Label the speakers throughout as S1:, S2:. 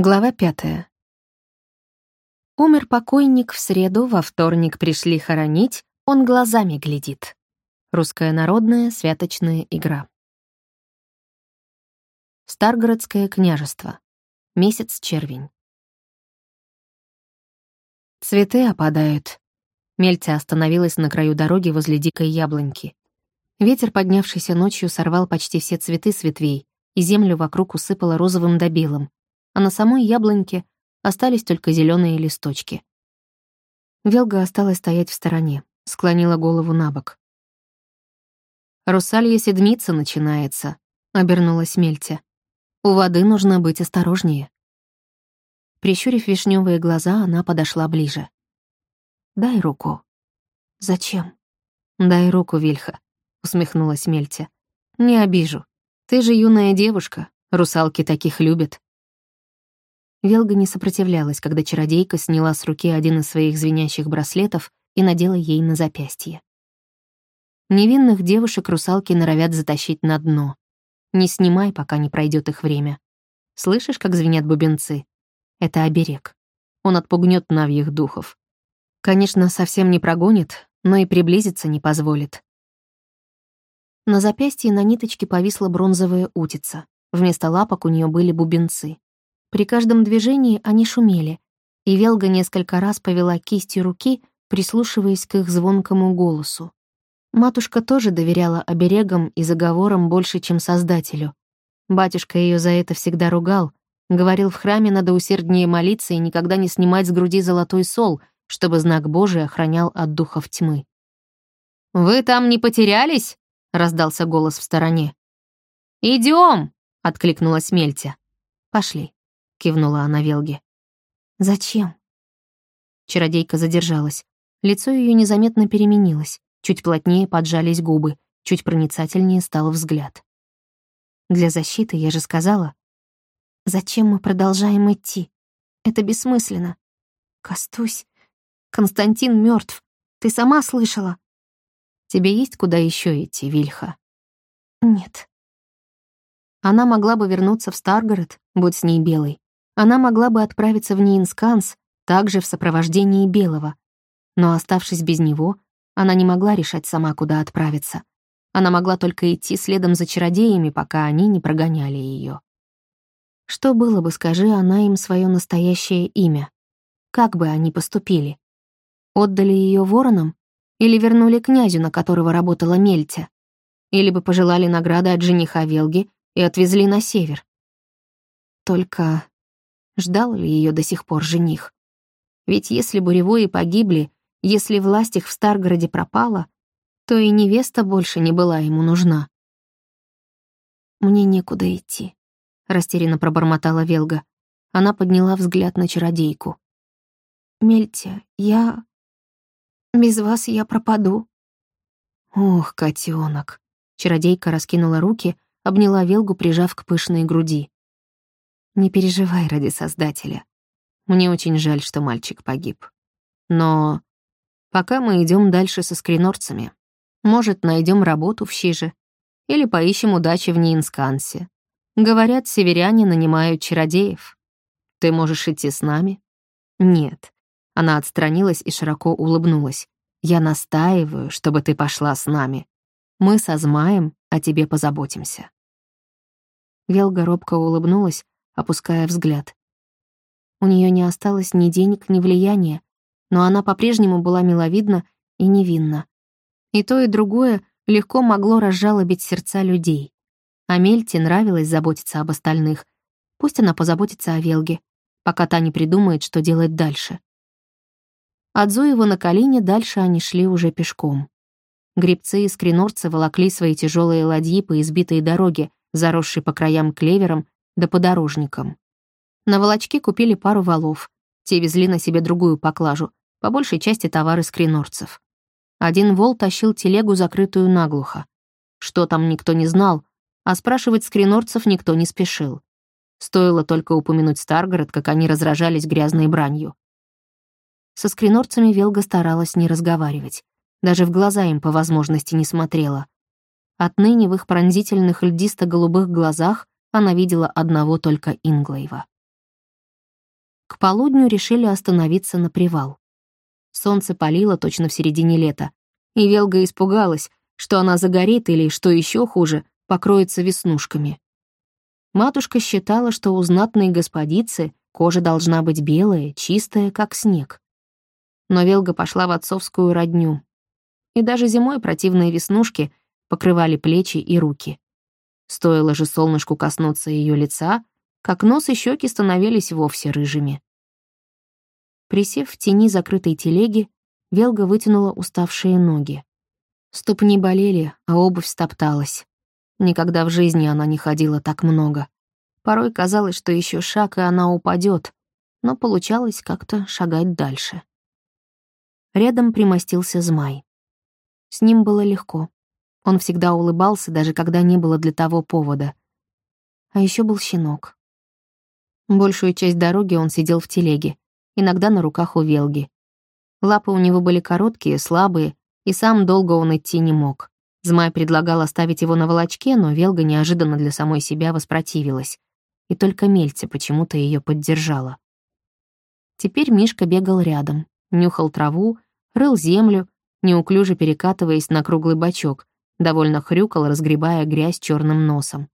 S1: Глава пятая. Умер покойник в среду, во вторник пришли хоронить, он глазами глядит. Русская народная святочная игра. Старгородское княжество. Месяц червень. Цветы опадают. Мельца остановилась на краю дороги возле дикой яблоньки. Ветер, поднявшийся ночью, сорвал почти все цветы с ветвей, и землю вокруг усыпало розовым да белым, а на самой яблоньке остались только зеленые листочки. Велга осталась стоять в стороне, склонила голову на бок. «Русалья седмица начинается», — обернулась Мельтя. «У воды нужно быть осторожнее». Прищурив вишневые глаза, она подошла ближе. «Дай руку». «Зачем?» «Дай руку, Вильха», — усмехнулась Мельтя. «Не обижу. Ты же юная девушка, русалки таких любят». Велга не сопротивлялась, когда чародейка сняла с руки один из своих звенящих браслетов и надела ей на запястье. Невинных девушек русалки норовят затащить на дно. Не снимай, пока не пройдет их время. Слышишь, как звенят бубенцы? Это оберег. Он отпугнет навьих духов. Конечно, совсем не прогонит, но и приблизиться не позволит. На запястье на ниточке повисла бронзовая утица. Вместо лапок у нее были бубенцы. При каждом движении они шумели, и Велга несколько раз повела кистью руки, прислушиваясь к их звонкому голосу. Матушка тоже доверяла оберегам и заговорам больше, чем Создателю. Батюшка ее за это всегда ругал, говорил, в храме надо усерднее молиться и никогда не снимать с груди золотой сол, чтобы знак Божий охранял от духов тьмы. «Вы там не потерялись?» — раздался голос в стороне. «Идем!» — откликнулась Мельтя. «Пошли». — кивнула она Велге. «Зачем?» Чародейка задержалась. Лицо ее незаметно переменилось. Чуть плотнее поджались губы, чуть проницательнее стал взгляд. «Для защиты, я же сказала». «Зачем мы продолжаем идти? Это бессмысленно. Костусь, Константин мертв. Ты сама слышала?» «Тебе есть куда еще идти, Вильха?» «Нет». Она могла бы вернуться в Старгород, будь с ней белой. Она могла бы отправиться в Нейнсканс, также в сопровождении Белого. Но, оставшись без него, она не могла решать сама, куда отправиться. Она могла только идти следом за чародеями, пока они не прогоняли ее. Что было бы, скажи она им свое настоящее имя? Как бы они поступили? Отдали ее воронам? Или вернули князю, на которого работала Мельтя? Или бы пожелали награды от жениха Велги и отвезли на север? Только ждал ли ее до сих пор жених. Ведь если буревои погибли, если власть их в Старгороде пропала, то и невеста больше не была ему нужна. «Мне некуда идти», — растерянно пробормотала Велга. Она подняла взгляд на чародейку. «Мельте, я... Без вас я пропаду». «Ох, котенок! Чародейка раскинула руки, обняла Велгу, прижав к пышной груди. Не переживай ради Создателя. Мне очень жаль, что мальчик погиб. Но пока мы идем дальше со скринорцами, может, найдем работу в Щиже или поищем удачи в Нинскансе. Говорят, северяне нанимают чародеев. Ты можешь идти с нами? Нет. Она отстранилась и широко улыбнулась. Я настаиваю, чтобы ты пошла с нами. Мы со Змаем о тебе позаботимся. Велга робко улыбнулась, опуская взгляд. У нее не осталось ни денег, ни влияния, но она по-прежнему была миловидна и невинна. И то, и другое легко могло разжалобить сердца людей. А Мельте нравилось заботиться об остальных. Пусть она позаботится о Велге, пока та не придумает, что делать дальше. От Зуева на Калине дальше они шли уже пешком. Гребцы и скринорцы волокли свои тяжелые ладьи по избитой дороге, заросшей по краям клевером да подорожникам. На волочке купили пару валов. Те везли на себе другую поклажу, по большей части товары скринорцев. Один вол тащил телегу, закрытую наглухо. Что там никто не знал, а спрашивать скринорцев никто не спешил. Стоило только упомянуть Старгород, как они разражались грязной бранью. Со скринорцами Велга старалась не разговаривать. Даже в глаза им по возможности не смотрела. Отныне в их пронзительных льдисто-голубых глазах она видела одного только Инглейва. К полудню решили остановиться на привал. Солнце палило точно в середине лета, и Велга испугалась, что она загорит или, что еще хуже, покроется веснушками. Матушка считала, что у знатной господицы кожа должна быть белая, чистая, как снег. Но Велга пошла в отцовскую родню. И даже зимой противные веснушки покрывали плечи и руки. Стоило же солнышку коснуться ее лица, как нос и щеки становились вовсе рыжими. Присев в тени закрытой телеги, Велга вытянула уставшие ноги. Ступни болели, а обувь стопталась. Никогда в жизни она не ходила так много. Порой казалось, что еще шаг, и она упадет, но получалось как-то шагать дальше. Рядом примостился змай. С ним было легко. Он всегда улыбался, даже когда не было для того повода. А еще был щенок. Большую часть дороги он сидел в телеге, иногда на руках у Велги. Лапы у него были короткие, слабые, и сам долго он идти не мог. Змай предлагал оставить его на волочке, но Велга неожиданно для самой себя воспротивилась. И только Мельце почему-то ее поддержала. Теперь Мишка бегал рядом, нюхал траву, рыл землю, неуклюже перекатываясь на круглый бочок, довольно хрюкал, разгребая грязь черным носом.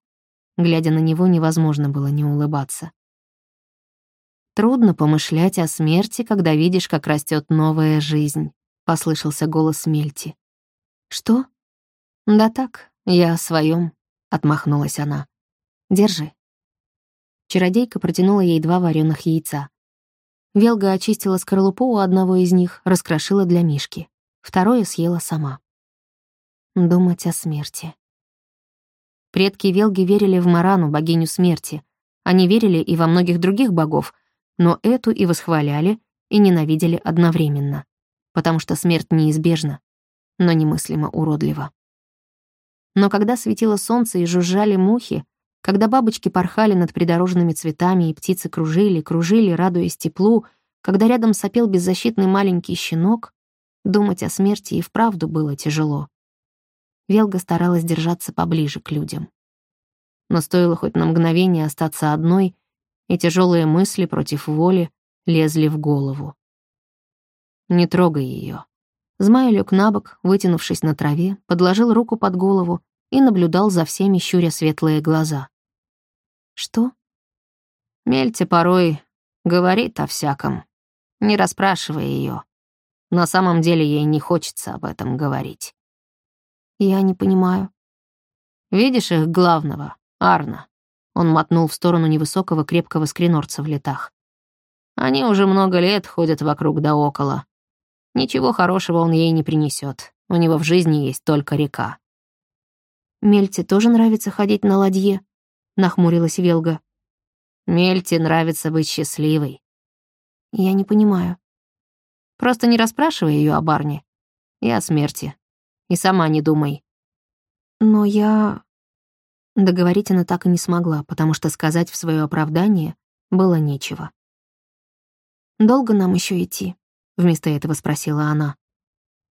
S1: Глядя на него, невозможно было не улыбаться. «Трудно помышлять о смерти, когда видишь, как растет новая жизнь», — послышался голос Мельти. «Что?» «Да так, я о своем, отмахнулась она. «Держи». Чародейка протянула ей два вареных яйца. Велга очистила скорлупу у одного из них, раскрошила для Мишки. Второе съела сама. Думать о смерти. Предки Велги верили в Марану, богиню смерти. Они верили и во многих других богов, но эту и восхваляли, и ненавидели одновременно, потому что смерть неизбежна, но немыслимо уродлива. Но когда светило солнце и жужжали мухи, когда бабочки порхали над придорожными цветами и птицы кружили, кружили, радуясь теплу, когда рядом сопел беззащитный маленький щенок, думать о смерти и вправду было тяжело. Велга старалась держаться поближе к людям. Но стоило хоть на мгновение остаться одной, и тяжелые мысли против воли лезли в голову. «Не трогай ее. Змай лег на бок, вытянувшись на траве, подложил руку под голову и наблюдал за всеми, щуря светлые глаза. «Что?» Мельте порой говорит о всяком, не расспрашивая ее. На самом деле ей не хочется об этом говорить. «Я не понимаю». «Видишь их главного, Арна?» Он мотнул в сторону невысокого крепкого скринорца в летах. «Они уже много лет ходят вокруг да около. Ничего хорошего он ей не принесет. У него в жизни есть только река». «Мельте тоже нравится ходить на ладье?» — нахмурилась Велга. «Мельте нравится быть счастливой». «Я не понимаю». «Просто не расспрашивай ее о Барне. И о смерти. И сама не думай». «Но я...» Договорить она так и не смогла, потому что сказать в свое оправдание было нечего. «Долго нам еще идти?» — вместо этого спросила она.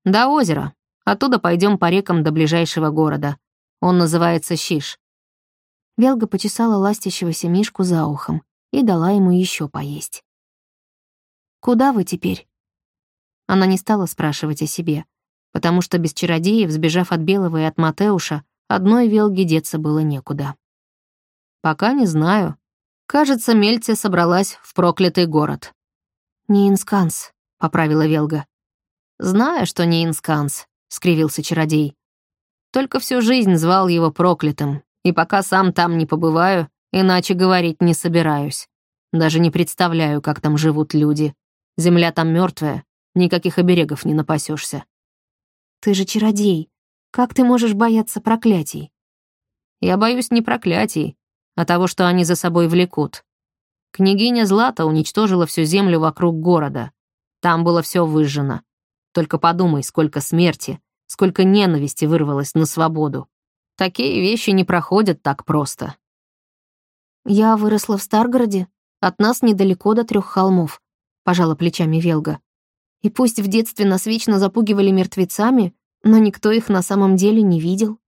S1: «До озера. Оттуда пойдем по рекам до ближайшего города. Он называется Щиш». Велга почесала ластящегося Мишку за ухом и дала ему еще поесть. «Куда вы теперь?» Она не стала спрашивать о себе, потому что без чародеев, сбежав от Белого и от Матеуша, Одной Велге деться было некуда. «Пока не знаю. Кажется, Мельте собралась в проклятый город». «Не Инсканс», — поправила Велга. «Знаю, что не Инсканс», — скривился чародей. «Только всю жизнь звал его проклятым, и пока сам там не побываю, иначе говорить не собираюсь. Даже не представляю, как там живут люди. Земля там мертвая, никаких оберегов не напасешься. «Ты же чародей», как ты можешь бояться проклятий? Я боюсь не проклятий, а того, что они за собой влекут. Княгиня Злата уничтожила всю землю вокруг города. Там было все выжжено. Только подумай, сколько смерти, сколько ненависти вырвалось на свободу. Такие вещи не проходят так просто. Я выросла в Старгороде, от нас недалеко до трех холмов, пожала плечами Велга. И пусть в детстве нас вечно запугивали мертвецами, но никто их на самом деле не видел.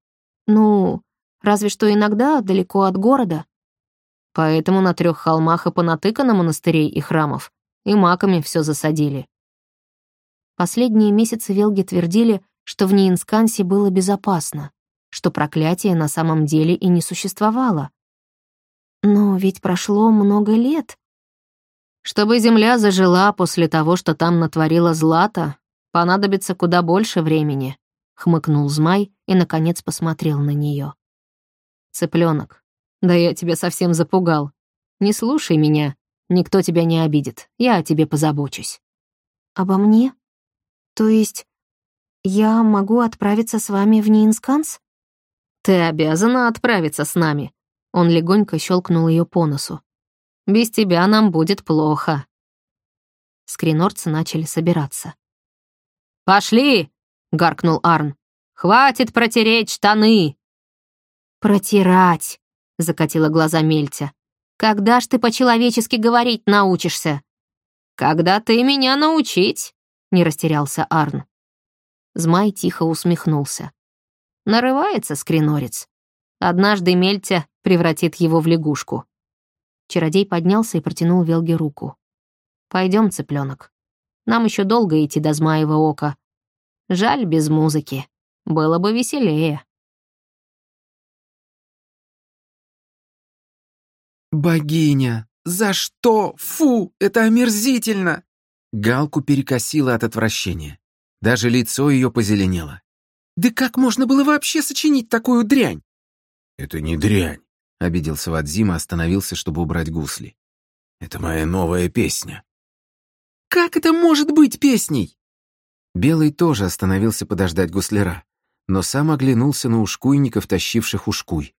S1: Ну, разве что иногда далеко от города. Поэтому на трех холмах и понатыкано монастырей и храмов, и маками все засадили. Последние месяцы Велги твердили, что в Ниинскансе было безопасно, что проклятие на самом деле и не существовало. Но ведь прошло много лет. Чтобы земля зажила после того, что там натворила Злата, понадобится куда больше времени, хмыкнул Змай и, наконец, посмотрел на нее. Цыпленок, да я тебя совсем запугал. Не слушай меня, никто тебя не обидит, я о тебе позабочусь. Обо мне? То есть я могу отправиться с вами в Ниинсканс? Ты обязана отправиться с нами. Он легонько щелкнул ее по носу. Без тебя нам будет плохо. Скринорцы начали собираться. «Пошли!» — гаркнул Арн. «Хватит протереть штаны!» «Протирать!» — закатила глаза Мельтя. «Когда ж ты по-человечески говорить научишься?» «Когда ты меня научить?» — не растерялся Арн. Змай тихо усмехнулся. Нарывается скринорец. Однажды Мельтя превратит его в лягушку. Чародей поднялся и протянул Велге руку. Пойдем, цыпленок. Нам еще долго идти до Змаева ока. Жаль без музыки. Было бы веселее.
S2: «Богиня! За что? Фу! Это омерзительно!» Галку перекосило от отвращения. Даже лицо ее позеленело. «Да как можно было вообще сочинить такую дрянь?» «Это не дрянь», — обиделся Вадзима, остановился, чтобы убрать гусли. «Это моя новая песня». «Как это может быть песней?» Белый тоже остановился подождать гусляра, но сам оглянулся на ушкуйников, тащивших ушкуй.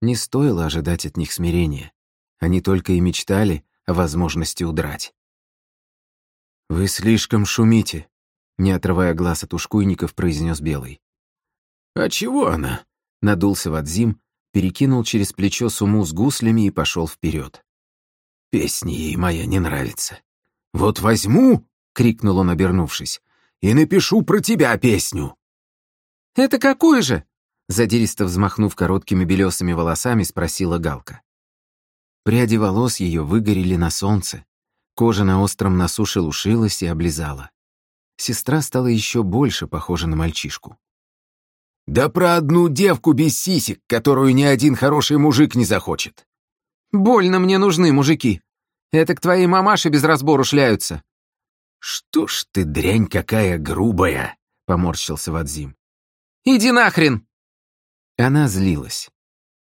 S2: Не стоило ожидать от них смирения. Они только и мечтали о возможности удрать. «Вы слишком шумите», — не отрывая глаз от ушкуйников, произнес Белый. «А чего она?» — надулся Вадзим, перекинул через плечо суму с гуслями и пошел вперед. «Песни ей моя не нравится. Вот возьму!» — крикнул он, обернувшись. «И напишу про тебя песню!» «Это какую же?» Задиристо взмахнув короткими белесыми волосами, спросила Галка. Пряди волос ее выгорели на солнце. Кожа на остром носу шелушилась и облизала. Сестра стала еще больше похожа на мальчишку. «Да про одну девку без сисек, которую ни один хороший мужик не захочет». «Больно мне нужны мужики. Это к твоей мамаше без разбору шляются». «Что ж ты, дрянь какая грубая!» — поморщился Вадзим. «Иди нахрен!» Она злилась.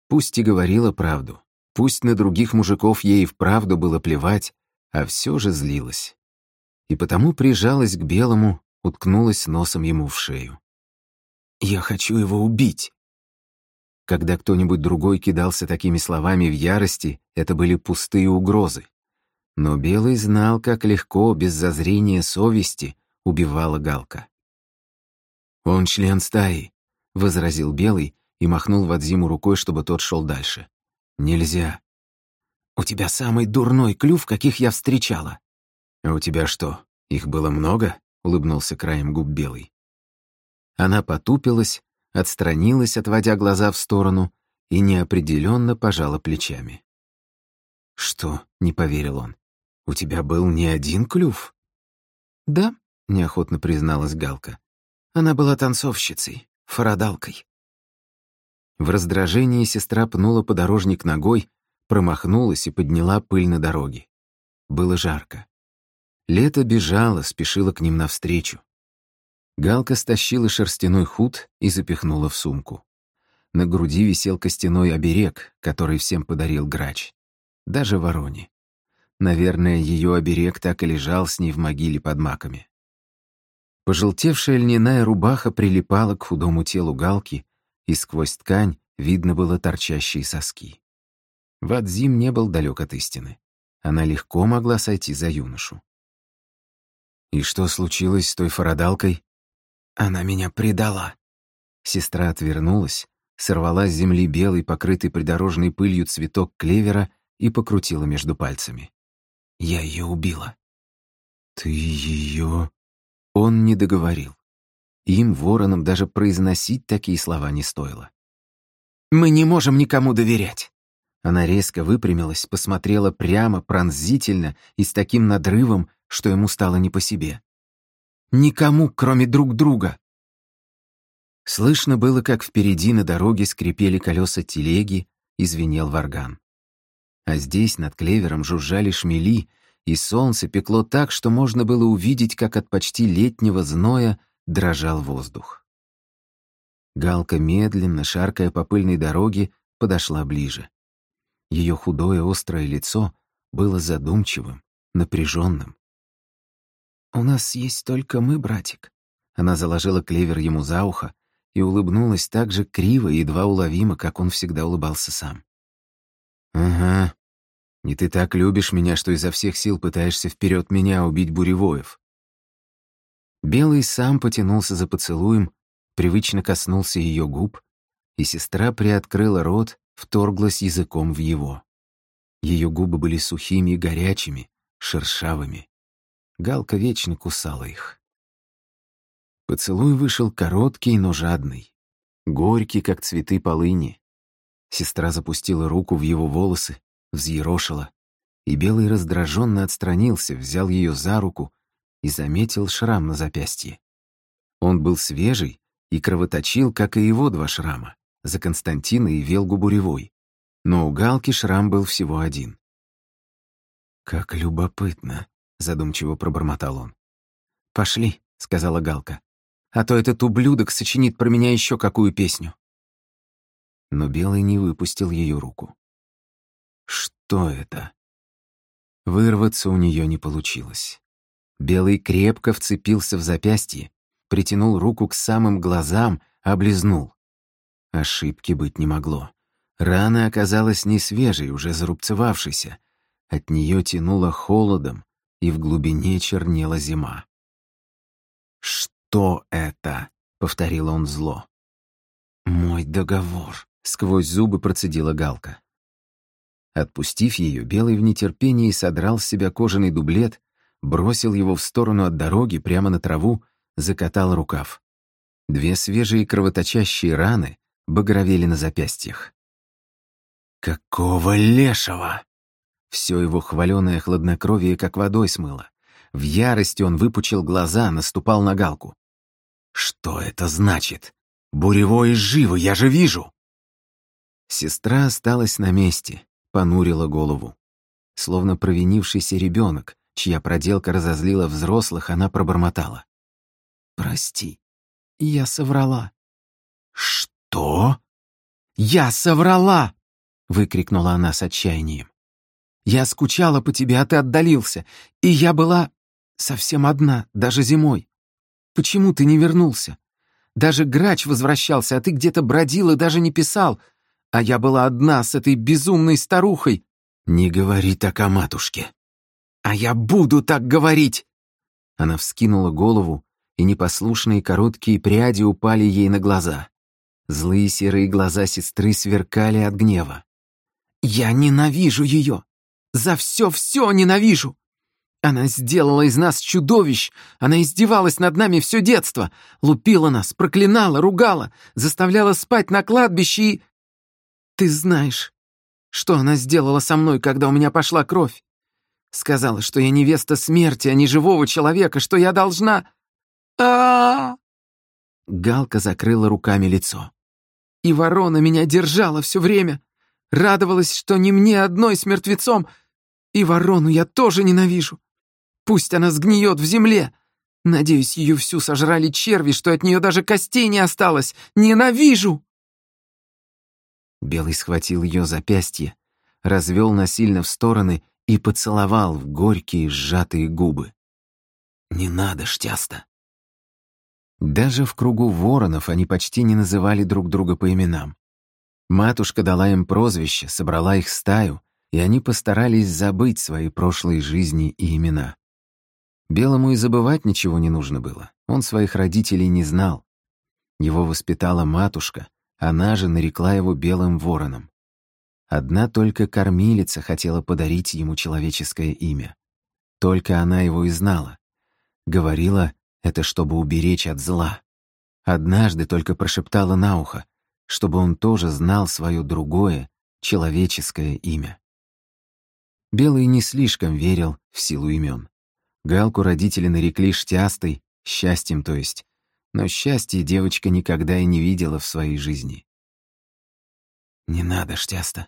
S2: Пусть и говорила правду. Пусть на других мужиков ей вправду было плевать, а все же злилась. И потому прижалась к белому, уткнулась носом ему в шею. «Я хочу его убить!» Когда кто-нибудь другой кидался такими словами в ярости, это были пустые угрозы. Но Белый знал, как легко, без зазрения совести, убивала Галка. «Он член стаи», — возразил Белый и махнул Вадзиму рукой, чтобы тот шел дальше. Нельзя. У тебя самый дурной клюв, каких я встречала. А у тебя что, их было много? Улыбнулся краем губ Белый. Она потупилась, отстранилась, отводя глаза в сторону, и неопределенно пожала плечами. «Что?» — не поверил он. «У тебя был не один клюв?» «Да», — неохотно призналась Галка. «Она была танцовщицей, фарадалкой. В раздражении сестра пнула подорожник ногой, промахнулась и подняла пыль на дороге. Было жарко. Лето бежало, спешило к ним навстречу. Галка стащила шерстяной худ и запихнула в сумку. На груди висел костяной оберег, который всем подарил грач. Даже вороне. Наверное, ее оберег так и лежал с ней в могиле под маками. Пожелтевшая льняная рубаха прилипала к худому телу Галки, и сквозь ткань видно было торчащие соски. Вадзим не был далек от истины. Она легко могла сойти за юношу. «И что случилось с той фарадалкой?» «Она меня предала». Сестра отвернулась, сорвала с земли белый, покрытый придорожной пылью цветок клевера и покрутила между пальцами. «Я ее убила». «Ты ее...» Он не договорил. Им, воронам, даже произносить такие слова не стоило. «Мы не можем никому доверять. Она резко выпрямилась, посмотрела прямо, пронзительно и с таким надрывом, что ему стало не по себе. «Никому, кроме друг друга!» Слышно было, как впереди на дороге скрипели колеса телеги и звенел варган. А здесь над клевером жужжали шмели, и солнце пекло так, что можно было увидеть, как от почти летнего зноя дрожал воздух. Галка медленно, шаркая по пыльной дороге, подошла ближе. Ее худое острое лицо было задумчивым, напряженным. «У нас есть только мы, братик». Она заложила клевер ему за ухо и улыбнулась так же криво и едва уловимо, как он всегда улыбался сам. «Ага. И ты так любишь меня, что изо всех сил пытаешься вперед меня убить буревоев». Белый сам потянулся за поцелуем, привычно коснулся ее губ, и сестра приоткрыла рот, вторглась языком в его. Ее губы были сухими и горячими, шершавыми. Галка вечно кусала их. Поцелуй вышел короткий, но жадный. Горький, как цветы полыни. Сестра запустила руку в его волосы, взъерошила, и Белый раздраженно отстранился, взял ее за руку и заметил шрам на запястье. Он был свежий и кровоточил, как и его два шрама за Константина и Велгу Буревой. Но у Галки шрам был всего один. «Как любопытно», — задумчиво пробормотал он. «Пошли», — сказала Галка. «А то этот ублюдок сочинит про меня еще какую песню». Но Белый не выпустил ее руку. Что это? Вырваться у нее не получилось. Белый крепко вцепился в запястье, притянул руку к самым глазам, облизнул. Ошибки быть не могло. Рана оказалась не свежей, уже зарубцевавшейся. От нее тянуло холодом, и в глубине чернела зима. «Что это?» — повторил он зло. «Мой договор», — сквозь зубы процедила Галка. Отпустив ее, Белый в нетерпении содрал с себя кожаный дублет, бросил его в сторону от дороги, прямо на траву, закатал рукав. Две свежие кровоточащие раны багровели на запястьях. «Какого лешего?» Все его хваленое хладнокровие как водой смыло. В ярости он выпучил глаза, наступал на галку. «Что это значит? Буревой живо, я же вижу!» Сестра осталась на месте, понурила голову. Словно провинившийся ребенок, чья проделка разозлила взрослых, она пробормотала. «Прости, я соврала». «Что?» «Я соврала!» — выкрикнула она с отчаянием. «Я скучала по тебе, а ты отдалился, и я была совсем одна, даже зимой. Почему ты не вернулся? Даже грач возвращался, а ты где-то бродил и даже не писал, а я была одна с этой безумной старухой». «Не говори так о матушке». «А я буду так говорить!» Она вскинула голову, и непослушные короткие пряди упали ей на глаза. Злые серые глаза сестры сверкали от гнева. «Я ненавижу ее! За все-все ненавижу! Она сделала из нас чудовищ, она издевалась над нами все детство, лупила нас, проклинала, ругала, заставляла спать на кладбище и... Ты знаешь, что она сделала со мной, когда у меня пошла кровь? Сказала, что я невеста смерти, а не живого человека, что я должна... а, -а, Галка закрыла руками лицо. И ворона меня держала все время. Радовалась, что не мне одной с мертвецом. И ворону я тоже ненавижу. Пусть она сгниет в земле. Надеюсь, ее всю сожрали черви, что от нее даже костей не осталось. Ненавижу!» Белый схватил ее запястье, развел насильно в стороны и поцеловал в горькие сжатые губы. «Не надо, штяста. Даже в кругу воронов они почти не называли друг друга по именам. Матушка дала им прозвище, собрала их стаю, и они постарались забыть свои прошлые жизни и имена. Белому и забывать ничего не нужно было, он своих родителей не знал. Его воспитала матушка, она же нарекла его белым вороном. Одна только кормилица хотела подарить ему человеческое имя. Только она его и знала. Говорила, это чтобы уберечь от зла. Однажды только прошептала на ухо, чтобы он тоже знал свое другое, человеческое имя. Белый не слишком верил в силу имен. Галку родители нарекли штястой, счастьем то есть, но счастье девочка никогда и не видела в своей жизни. «Не надо, штяста».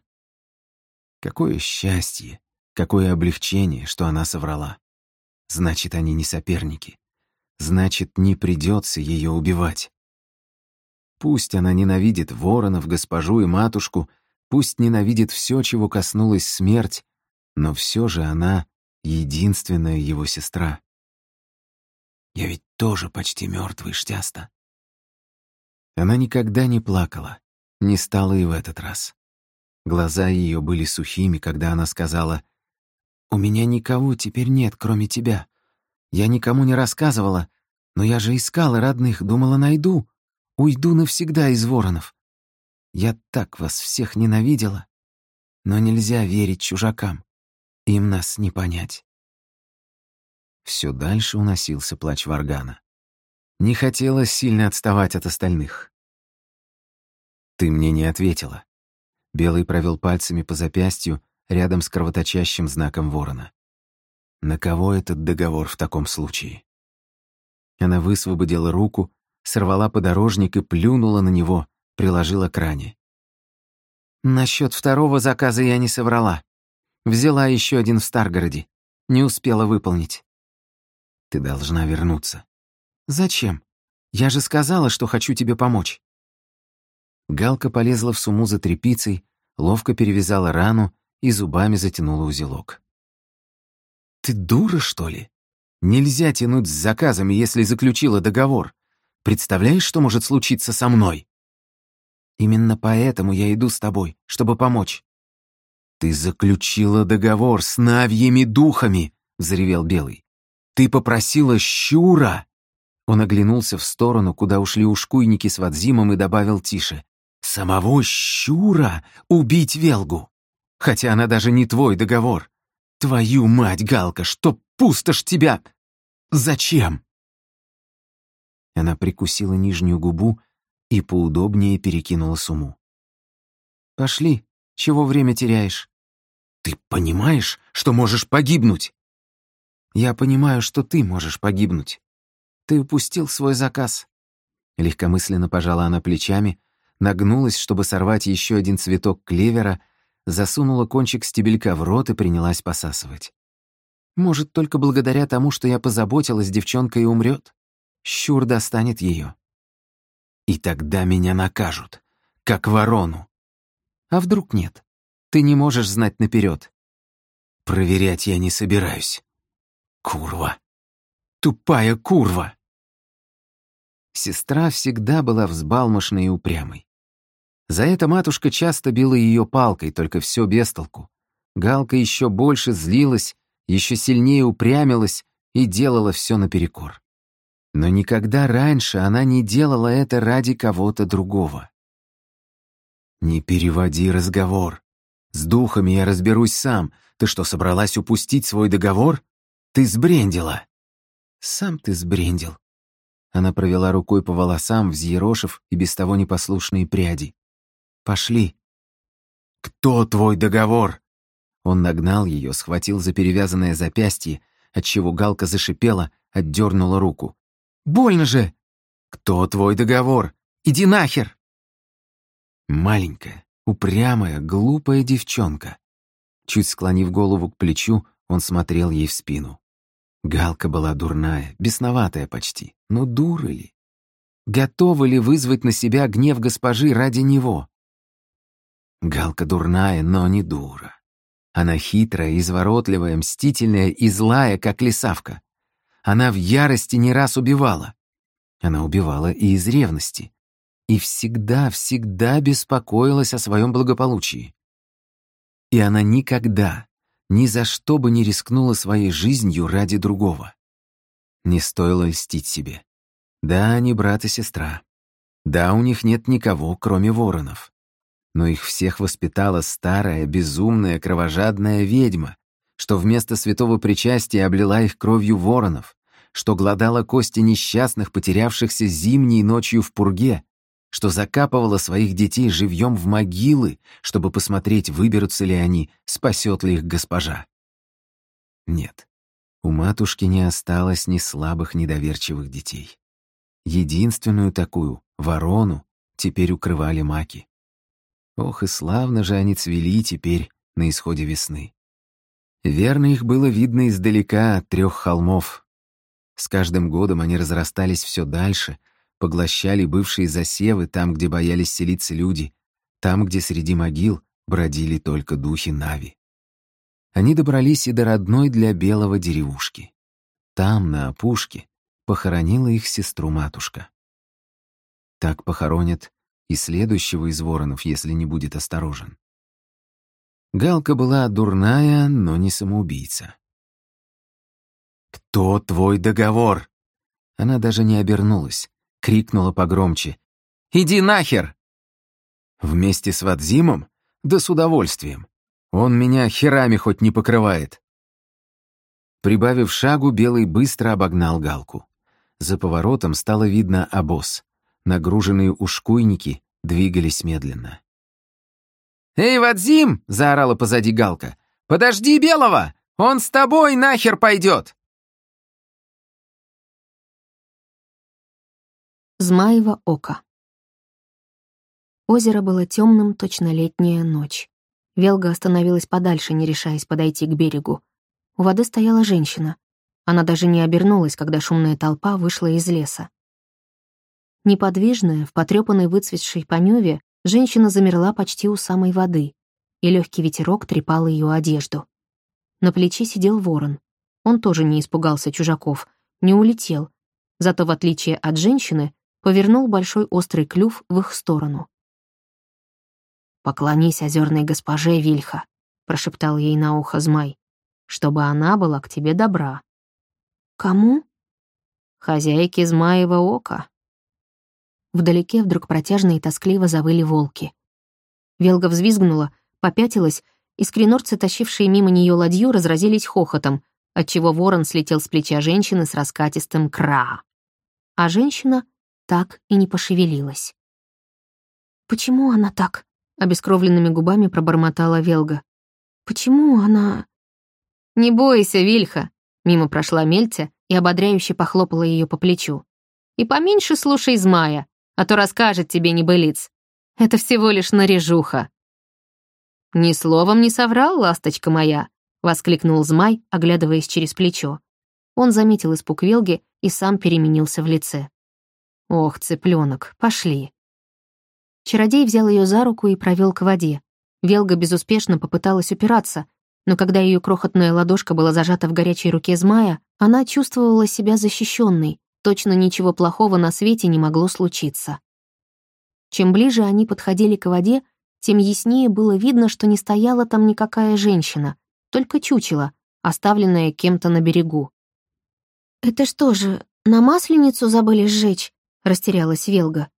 S2: Какое счастье, какое облегчение, что она соврала. Значит, они не соперники. Значит, не придется ее убивать. Пусть она ненавидит воронов, госпожу и матушку, пусть ненавидит все, чего коснулась смерть, но все же она единственная его сестра. Я ведь тоже почти мертвый, штяста. Она никогда не плакала, не стала и в этот раз. Глаза ее были сухими, когда она сказала, «У меня никого теперь нет, кроме тебя. Я никому не рассказывала, но я же искала родных, думала, найду. Уйду навсегда из воронов. Я так вас всех ненавидела. Но нельзя верить чужакам. Им нас не понять. Все дальше уносился плач Варгана. Не хотелось сильно отставать от остальных. «Ты мне не ответила». Белый провел пальцами по запястью рядом с кровоточащим знаком ворона. «На кого этот договор в таком случае?» Она высвободила руку, сорвала подорожник и плюнула на него, приложила к ране. «Насчет второго заказа я не соврала. Взяла еще один в Старгороде. Не успела выполнить. Ты должна вернуться. Зачем? Я же сказала, что хочу тебе помочь. Галка полезла в суму за тряпицей, ловко перевязала рану и зубами затянула узелок. «Ты дура, что ли? Нельзя тянуть с заказами, если заключила договор. Представляешь, что может случиться со мной?» «Именно поэтому я иду с тобой, чтобы помочь. «Ты заключила договор с навьими духами!» — взревел Белый. «Ты попросила щура!» Он оглянулся в сторону, куда ушли ушкуйники с Вадзимом и добавил тише. «Самого щура убить Велгу! Хотя она даже не твой договор! Твою мать, Галка, что пустошь тебя! Зачем?» Она прикусила нижнюю губу и поудобнее перекинула суму. «Пошли», чего время теряешь? Ты понимаешь, что можешь погибнуть? Я понимаю, что ты можешь погибнуть. Ты упустил свой заказ. Легкомысленно пожала она плечами, нагнулась, чтобы сорвать еще один цветок клевера, засунула кончик стебелька в рот и принялась посасывать. Может, только благодаря тому, что я позаботилась, девчонка и умрет. Щур достанет ее. И тогда меня накажут, как ворону. А вдруг нет? Ты не можешь знать наперед. Проверять я не собираюсь. Курва. Тупая курва. Сестра всегда была взбалмошной и упрямой. За это матушка часто била ее палкой, только все без толку. Галка еще больше злилась, еще сильнее упрямилась и делала все наперекор. Но никогда раньше она не делала это ради кого-то другого. «Не переводи разговор. С духами я разберусь сам. Ты что, собралась упустить свой договор? Ты сбрендила». «Сам ты сбрендил». Она провела рукой по волосам, взъерошив и без того непослушные пряди. «Пошли». «Кто твой договор?» Он нагнал ее, схватил за перевязанное запястье, отчего Галка зашипела, отдернула руку. «Больно же!» «Кто твой договор? Иди нахер!» Маленькая, упрямая, глупая девчонка. Чуть склонив голову к плечу, он смотрел ей в спину. Галка была дурная, бесноватая почти, но дура ли? Готова ли вызвать на себя гнев госпожи ради него? Галка дурная, но не дура. Она хитрая, изворотливая, мстительная и злая, как лисавка. Она в ярости не раз убивала. Она убивала и из ревности и всегда-всегда беспокоилась о своем благополучии. И она никогда, ни за что бы не рискнула своей жизнью ради другого. Не стоило льстить себе. Да, они брат и сестра. Да, у них нет никого, кроме воронов. Но их всех воспитала старая, безумная, кровожадная ведьма, что вместо святого причастия облила их кровью воронов, что гладала кости несчастных, потерявшихся зимней ночью в пурге, что закапывала своих детей живьем в могилы, чтобы посмотреть, выберутся ли они, спасет ли их госпожа. Нет, у матушки не осталось ни слабых, недоверчивых детей. Единственную такую, ворону, теперь укрывали маки. Ох, и славно же они цвели теперь на исходе весны. Верно, их было видно издалека от трех холмов. С каждым годом они разрастались все дальше — поглощали бывшие засевы там, где боялись селиться люди, там, где среди могил бродили только духи Нави. Они добрались и до родной для Белого деревушки. Там, на опушке, похоронила их сестру-матушка. Так похоронят и следующего из воронов, если не будет осторожен. Галка была дурная, но не самоубийца. «Кто твой договор?» Она даже не обернулась, крикнула погромче. «Иди нахер!» Вместе с Вадзимом? Да с удовольствием. Он меня херами хоть не покрывает. Прибавив шагу, Белый быстро обогнал Галку. За поворотом стало видно обоз. Нагруженные ушкуйники двигались медленно. «Эй, Вадзим!» — заорала позади Галка. «Подожди Белого! Он с тобой нахер пойдет!»
S1: Змаево око. Озеро было темным, точно летняя ночь. Велга остановилась подальше, не решаясь подойти к берегу. У воды стояла женщина. Она даже не обернулась, когда шумная толпа вышла из леса. Неподвижная, в потрепанной выцветшей понёве, женщина замерла почти у самой воды, и легкий ветерок трепал ее одежду. На плече сидел ворон. Он тоже не испугался чужаков, не улетел. Зато, в отличие от женщины, повернул большой острый клюв в их сторону. «Поклонись озерной госпоже Вильха», — прошептал ей на ухо змай, «чтобы она была к тебе добра». «Кому?» «Хозяйке змаева ока». Вдалеке вдруг протяжно и тоскливо завыли волки. Велга взвизгнула, попятилась, и скринорцы, тащившие мимо нее ладью, разразились хохотом, отчего ворон слетел с плеча женщины с раскатистым «кра». А женщина так и не пошевелилась. «Почему она так?» — обескровленными губами пробормотала Велга. «Почему она...» «Не бойся, Вильха!» — мимо прошла Мельтя и ободряюще похлопала ее по плечу. «И поменьше слушай змая, а то расскажет тебе небылиц. Это всего лишь нарежуха». «Ни словом не соврал, ласточка моя!» — воскликнул змай, оглядываясь через плечо. Он заметил испуг Велги и сам переменился в лице. Ох, цыпленок, пошли. Чародей взял ее за руку и провел к воде. Велга безуспешно попыталась упираться, но когда ее крохотная ладошка была зажата в горячей руке змая, она чувствовала себя защищенной, точно ничего плохого на свете не могло случиться. Чем ближе они подходили к воде, тем яснее было видно, что не стояла там никакая женщина, только чучело, оставленное кем-то на берегу. «Это что же, на масленицу забыли сжечь?» Растерялась Велга.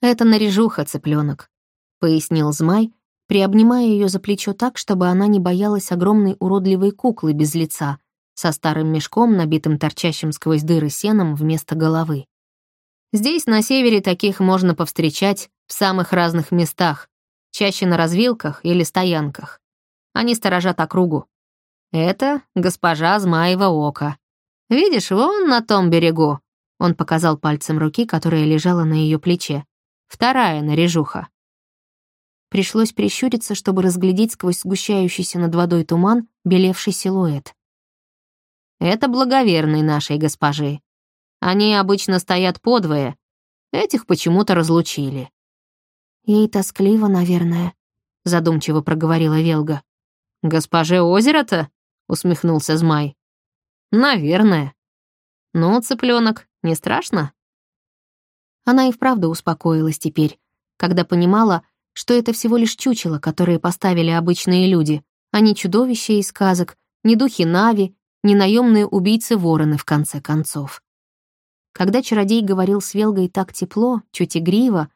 S1: «Это нарежуха, цыпленок», — пояснил Змай, приобнимая ее за плечо так, чтобы она не боялась огромной уродливой куклы без лица, со старым мешком, набитым торчащим сквозь дыры сеном вместо головы. Здесь, на севере, таких можно повстречать в самых разных местах, чаще на развилках или стоянках. Они сторожат округу. Это госпожа Змаева Ока. Видишь, вон на том берегу, он показал пальцем руки, которая лежала на ее плече. Вторая нарежуха. Пришлось прищуриться, чтобы разглядеть сквозь сгущающийся над водой туман белевший силуэт. Это благоверные нашей госпожи. Они обычно стоят подвое. Этих почему-то разлучили. Ей тоскливо, наверное, задумчиво проговорила Велга. Госпоже озеро-то? усмехнулся Змай. Наверное. Ну, цыпленок, не страшно?» Она и вправду успокоилась теперь, когда понимала, что это всего лишь чучело, которое поставили обычные люди, а не чудовища из сказок, не духи Нави, не наемные убийцы-вороны, в конце концов. Когда чародей говорил с Велгой так тепло, чуть игриво,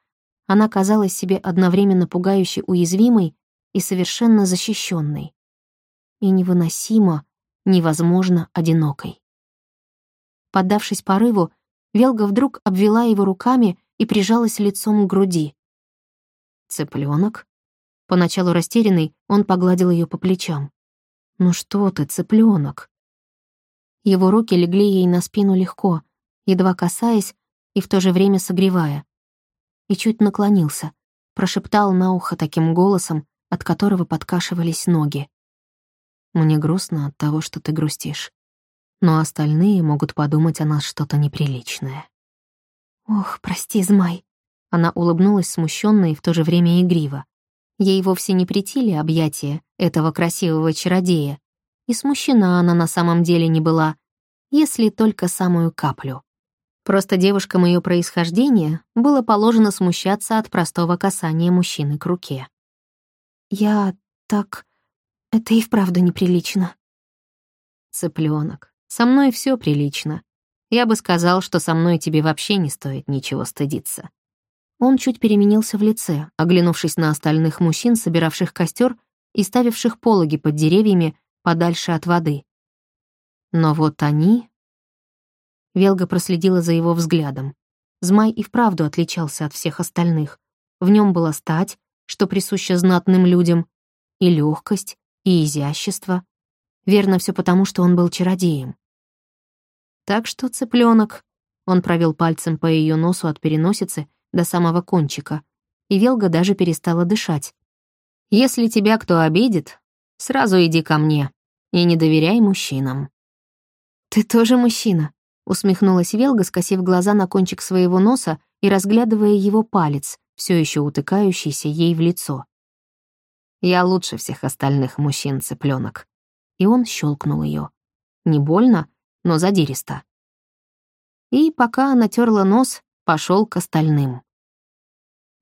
S1: она казалась себе одновременно пугающе уязвимой и совершенно защищенной. И невыносимо, невозможно одинокой. Поддавшись порыву, Велга вдруг обвела его руками и прижалась лицом к груди. «Цыпленок?» Поначалу растерянный, он погладил ее по плечам. «Ну что ты, цыпленок? Его руки легли ей на спину легко, едва касаясь и в то же время согревая. И чуть наклонился, прошептал на ухо таким голосом, от которого подкашивались ноги. «Мне грустно от того, что ты грустишь. Но остальные могут подумать о нас что-то неприличное». «Ох, прости, Змай». Она улыбнулась смущенно и в то же время игриво. Ей вовсе не притили объятия этого красивого чародея, и смущена она на самом деле не была, если только самую каплю. Просто девушкам ее происхождения было положено смущаться от простого касания мужчины к руке. «Я так... Это и вправду неприлично». Цыпленок, со мной все прилично. Я бы сказал, что со мной тебе вообще не стоит ничего стыдиться». Он чуть переменился в лице, оглянувшись на остальных мужчин, собиравших костер и ставивших пологи под деревьями подальше от воды. Но вот они... Велга проследила за его взглядом. Змай и вправду отличался от всех остальных. В нем была стать, что присуще знатным людям, и легкость, и изящество. Верно все потому, что он был чародеем. Так что, цыпленок, он провел пальцем по ее носу от переносицы до самого кончика, и Велга даже перестала дышать. «Если тебя кто обидит, сразу иди ко мне и не доверяй мужчинам». «Ты тоже мужчина», — усмехнулась Велга, скосив глаза на кончик своего носа и разглядывая его палец, все еще утыкающийся ей в лицо. «Я лучше всех остальных мужчин, цыпленок. И он щелкнул ее. Не больно, но задиристо. И пока она терла нос, пошел к остальным.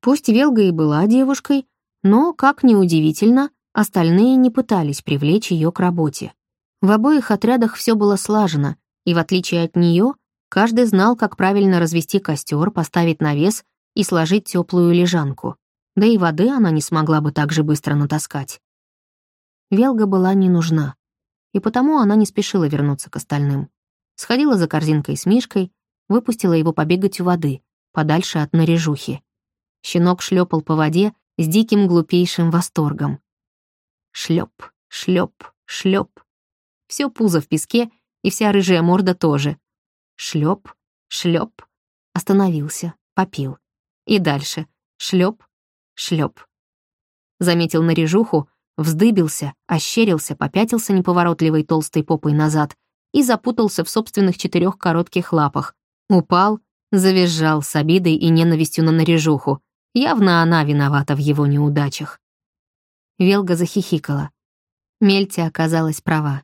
S1: Пусть Велга и была девушкой, но, как ни удивительно, остальные не пытались привлечь ее к работе. В обоих отрядах все было слажено, и в отличие от нее, каждый знал, как правильно развести костер, поставить навес и сложить теплую лежанку. Да и воды она не смогла бы так же быстро натаскать. Велга была не нужна, и потому она не спешила вернуться к остальным сходила за корзинкой с Мишкой, выпустила его побегать у воды, подальше от нарежухи. Щенок шлепал по воде с диким глупейшим восторгом. Шлеп, шлеп, шлеп. Все пузо в песке, и вся рыжая морда тоже. Шлеп, шлеп. Остановился, попил. И дальше. Шлеп, шлеп. Заметил нарежуху, вздыбился, ощерился, попятился неповоротливой толстой попой назад и запутался в собственных четырех коротких лапах. Упал, завизжал с обидой и ненавистью на нарежуху. Явно она виновата в его неудачах. Велга захихикала. Мельти оказалась права.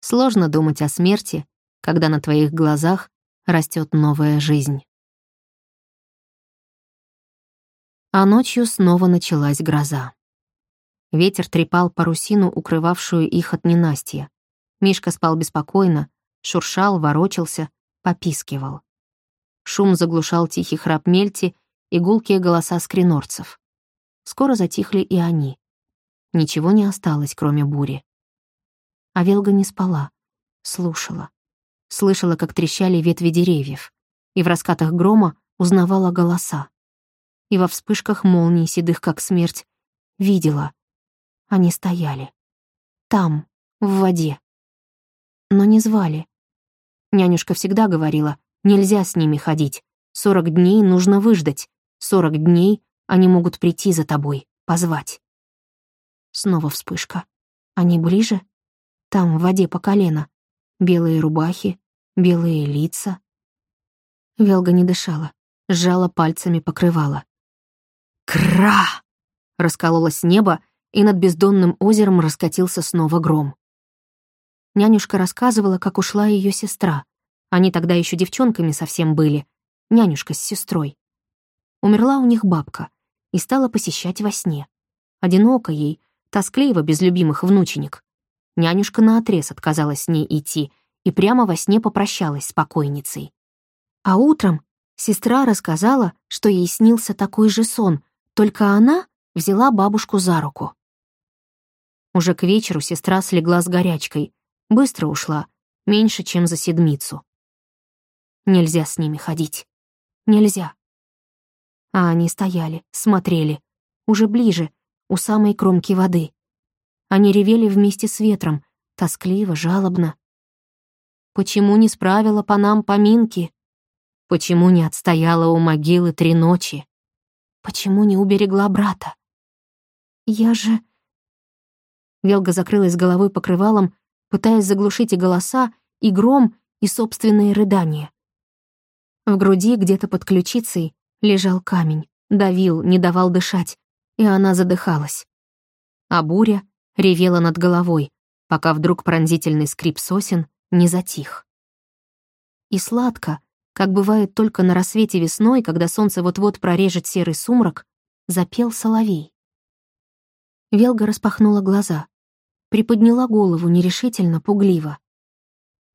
S1: Сложно думать о смерти, когда на твоих глазах растет новая жизнь. А ночью снова началась гроза. Ветер трепал парусину, укрывавшую их от ненастья. Мишка спал беспокойно, шуршал, ворочался, попискивал. Шум заглушал тихий храп мельти и гулкие голоса скринорцев. Скоро затихли и они. Ничего не осталось, кроме бури. А Велга не спала, слушала. Слышала, как трещали ветви деревьев, и в раскатах грома узнавала голоса. И во вспышках молний, седых как смерть, видела. Они стояли. Там, в воде но не звали. Нянюшка всегда говорила, нельзя с ними ходить. Сорок дней нужно выждать. Сорок дней они могут прийти за тобой, позвать. Снова вспышка. Они ближе? Там, в воде по колено. Белые рубахи, белые лица. Велга не дышала, сжала пальцами покрывала. «Кра!» — раскололось небо, и над бездонным озером раскатился снова гром. Нянюшка рассказывала, как ушла ее сестра. Они тогда еще девчонками совсем были. Нянюшка с сестрой. Умерла у них бабка и стала посещать во сне. Одиноко ей, тоскливо без любимых внученик. Нянюшка наотрез отказалась с ней идти и прямо во сне попрощалась с покойницей. А утром сестра рассказала, что ей снился такой же сон, только она взяла бабушку за руку. Уже к вечеру сестра слегла с горячкой, Быстро ушла, меньше, чем за седмицу. Нельзя с ними ходить. Нельзя. А они стояли, смотрели, уже ближе, у самой кромки воды. Они ревели вместе с ветром, тоскливо, жалобно. Почему не справила по нам поминки? Почему не отстояла у могилы три ночи? Почему не уберегла брата? Я же... Велга закрылась головой покрывалом, пытаясь заглушить и голоса, и гром, и собственные рыдания. В груди, где-то под ключицей, лежал камень, давил, не давал дышать, и она задыхалась. А буря ревела над головой, пока вдруг пронзительный скрип сосен не затих. И сладко, как бывает только на рассвете весной, когда солнце вот-вот прорежет серый сумрак, запел соловей. Велга распахнула глаза, приподняла голову нерешительно, пугливо.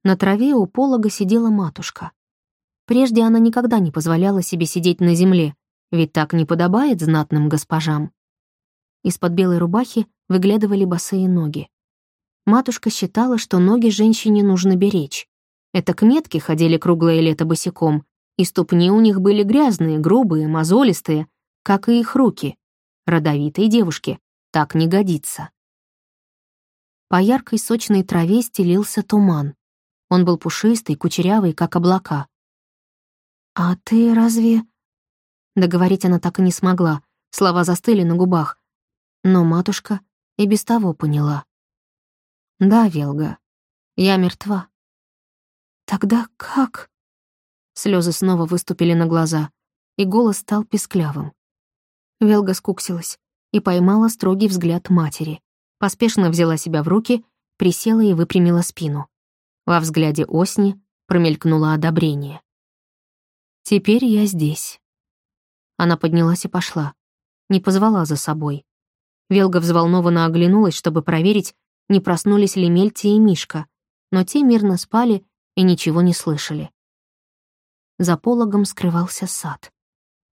S1: На траве у полога сидела матушка. Прежде она никогда не позволяла себе сидеть на земле, ведь так не подобает знатным госпожам. Из-под белой рубахи выглядывали босые ноги. Матушка считала, что ноги женщине нужно беречь. Это к метке ходили круглое лето босиком, и ступни у них были грязные, грубые, мозолистые, как и их руки. Родовитой девушке так не годится. По яркой сочной траве стелился туман. Он был пушистый, кучерявый, как облака. «А ты разве...» Договорить она так и не смогла, слова застыли на губах. Но матушка и без того поняла. «Да, Велга, я мертва». «Тогда как?» Слезы снова выступили на глаза, и голос стал писклявым. Велга скуксилась и поймала строгий взгляд матери. Поспешно взяла себя в руки, присела и выпрямила спину. Во взгляде Осни промелькнуло одобрение. «Теперь я здесь». Она поднялась и пошла. Не позвала за собой. Велга взволнованно оглянулась, чтобы проверить, не проснулись ли Мельти и Мишка, но те мирно спали и ничего не слышали. За пологом скрывался сад.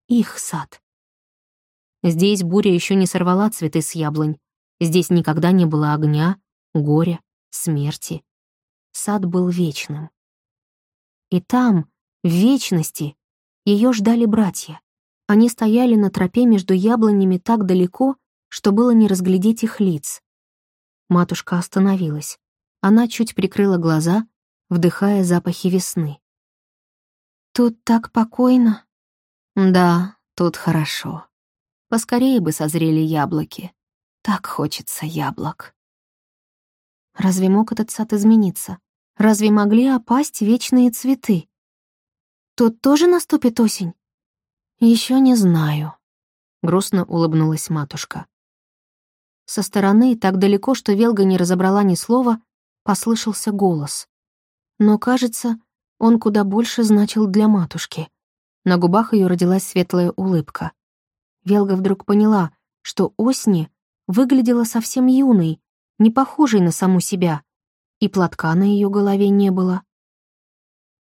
S1: Их сад. Здесь буря еще не сорвала цветы с яблонь. Здесь никогда не было огня, горя, смерти. Сад был вечным. И там, в вечности, ее ждали братья. Они стояли на тропе между яблонями так далеко, что было не разглядеть их лиц. Матушка остановилась. Она чуть прикрыла глаза, вдыхая запахи весны. «Тут так покойно?» «Да, тут хорошо», Поскорее бы созрели яблоки. Так хочется яблок. Разве мог этот сад измениться? Разве могли опасть вечные цветы? Тут тоже наступит осень? Еще не знаю. Грустно улыбнулась матушка. Со стороны, так далеко, что Велга не разобрала ни слова, послышался голос. Но, кажется, он куда больше значил для матушки. На губах ее родилась светлая улыбка. Велга вдруг поняла, что Осни выглядела совсем юной, не похожей на саму себя, и платка на ее голове не было.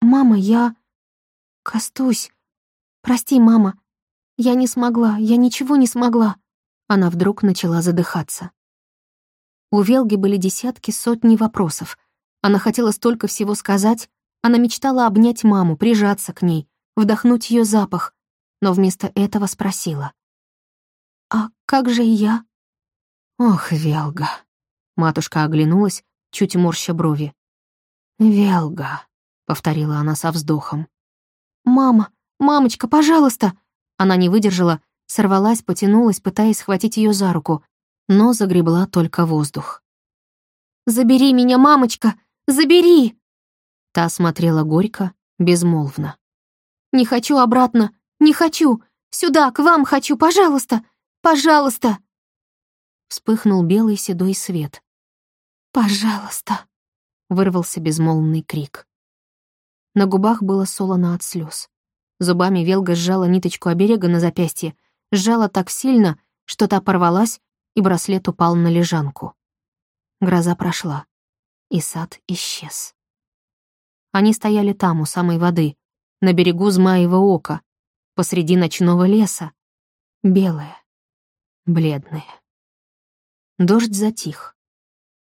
S1: «Мама, я... Костусь. Прости, мама. Я не смогла, я ничего не смогла». Она вдруг начала задыхаться. У Велги были десятки, сотни вопросов. Она хотела столько всего сказать. Она мечтала обнять маму, прижаться к ней, вдохнуть ее запах, но вместо этого спросила. «А как же я?» «Ох, Велга!» Матушка оглянулась, чуть морща брови. «Велга», — повторила она со вздохом. «Мама, мамочка, пожалуйста!» Она не выдержала, сорвалась, потянулась, пытаясь схватить ее за руку, но загребла только воздух. «Забери меня, мамочка! Забери!» Та смотрела горько, безмолвно. «Не хочу обратно! Не хочу! Сюда, к вам хочу, пожалуйста! Пожалуйста!» Вспыхнул белый седой свет. «Пожалуйста!» — вырвался безмолвный крик. На губах было солоно от слез. Зубами Велга сжала ниточку оберега на запястье, сжала так сильно, что та порвалась, и браслет упал на лежанку. Гроза прошла, и сад исчез. Они стояли там, у самой воды, на берегу Змаева ока, посреди ночного леса, белая, бледные. Дождь затих.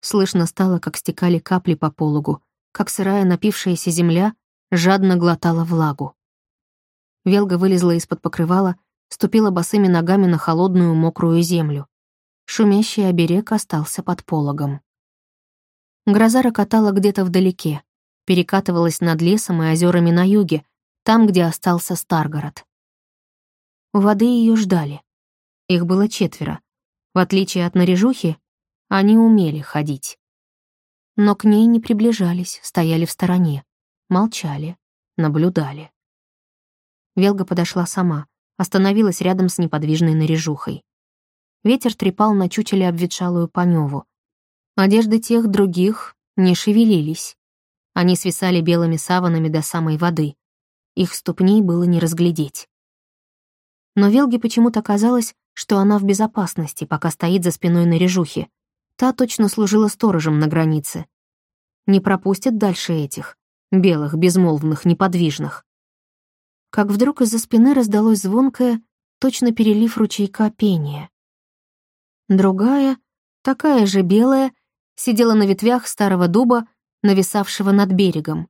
S1: Слышно стало, как стекали капли по пологу, как сырая напившаяся земля жадно глотала влагу. Велга вылезла из-под покрывала, ступила босыми ногами на холодную мокрую землю. Шумящий оберег остался под пологом. Гроза рокотала где-то вдалеке, перекатывалась над лесом и озерами на юге, там, где остался Старгород. У воды ее ждали. Их было четверо. В отличие от нарежухи, они умели ходить. Но к ней не приближались, стояли в стороне, молчали, наблюдали. Велга подошла сама, остановилась рядом с неподвижной нарежухой. Ветер трепал на чучеле обветшалую паневу. Одежды тех других не шевелились. Они свисали белыми саванами до самой воды. Их ступней было не разглядеть. Но Велге почему-то казалось, что она в безопасности, пока стоит за спиной нарежухи. Та точно служила сторожем на границе. Не пропустят дальше этих, белых, безмолвных, неподвижных. Как вдруг из-за спины раздалось звонкое, точно перелив ручейка пения. Другая, такая же белая, сидела на ветвях старого дуба, нависавшего над берегом.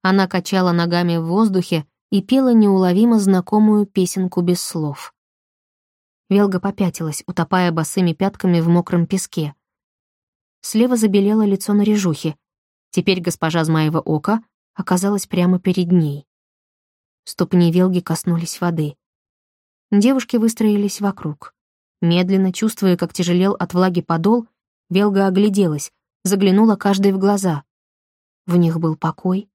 S1: Она качала ногами в воздухе и пела неуловимо знакомую песенку без слов. Велга попятилась, утопая босыми пятками в мокром песке. Слева забелело лицо на режухе. Теперь госпожа Змаева Ока оказалась прямо перед ней. Ступни Велги коснулись воды. Девушки выстроились вокруг. Медленно, чувствуя, как тяжелел от влаги подол, Велга огляделась, заглянула каждой в глаза. В них был покой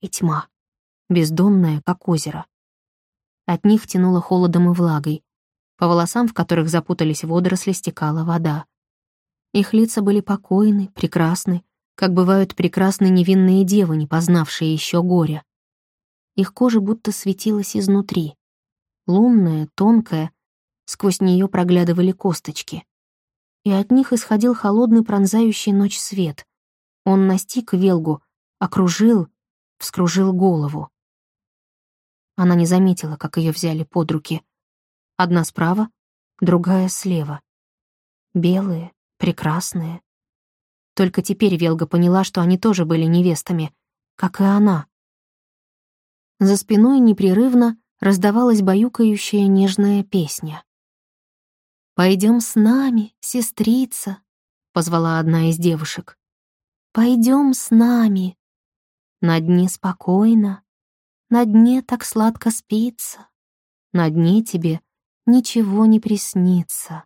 S1: и тьма бездонная, как озеро. От них тянуло холодом и влагой. По волосам, в которых запутались водоросли, стекала вода. Их лица были покойны, прекрасны, как бывают прекрасны невинные девы, не познавшие еще горя. Их кожа будто светилась изнутри. Лунная, тонкая, сквозь нее проглядывали косточки. И от них исходил холодный пронзающий ночь свет. Он настиг Велгу, окружил, вскружил голову. Она не заметила, как ее взяли под руки. Одна справа, другая слева. Белые, прекрасные. Только теперь Велга поняла, что они тоже были невестами, как и она. За спиной непрерывно раздавалась баюкающая нежная песня. «Пойдем с нами, сестрица», — позвала одна из девушек. «Пойдем с нами. На дне спокойно, на дне так сладко спится, На дне тебе ничего не приснится.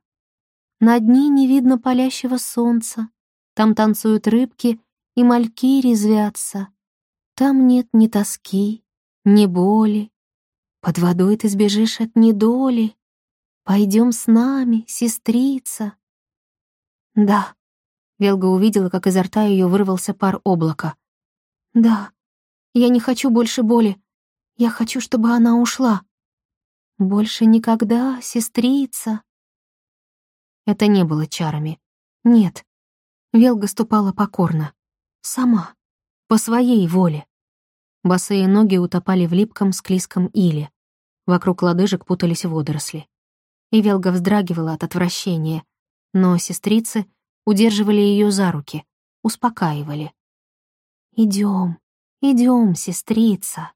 S1: На дне не видно палящего солнца, Там танцуют рыбки и мальки резвятся. Там нет ни тоски, ни боли. Под водой ты сбежишь от недоли. Пойдем с нами, сестрица. Да. Велга увидела, как изо рта ее вырвался пар облака. Да, я не хочу больше боли. Я хочу, чтобы она ушла. Больше никогда, сестрица. Это не было чарами. Нет. Велга ступала покорно. Сама. По своей воле. Босые ноги утопали в липком склизком иле. Вокруг лодыжек путались водоросли. И Велга вздрагивала от отвращения, но сестрицы удерживали ее за руки, успокаивали. Идем, идем, сестрица.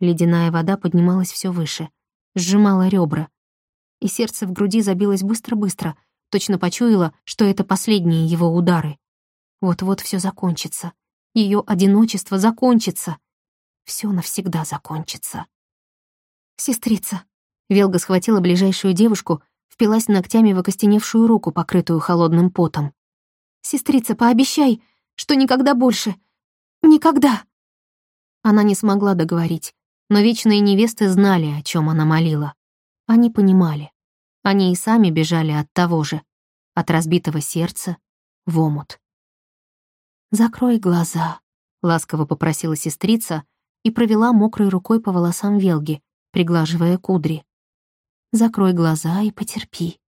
S1: Ледяная вода поднималась все выше, сжимала ребра. И сердце в груди забилось быстро-быстро, точно почуяло, что это последние его удары. Вот-вот все закончится. Ее одиночество закончится. Все навсегда закончится. «Сестрица!» Велга схватила ближайшую девушку, впилась ногтями в окостеневшую руку, покрытую холодным потом. «Сестрица, пообещай, что никогда больше! Никогда!» Она не смогла договорить. Но вечные невесты знали, о чем она молила. Они понимали. Они и сами бежали от того же, от разбитого сердца в омут. «Закрой глаза», — ласково попросила сестрица и провела мокрой рукой по волосам Велги, приглаживая кудри. «Закрой глаза и потерпи.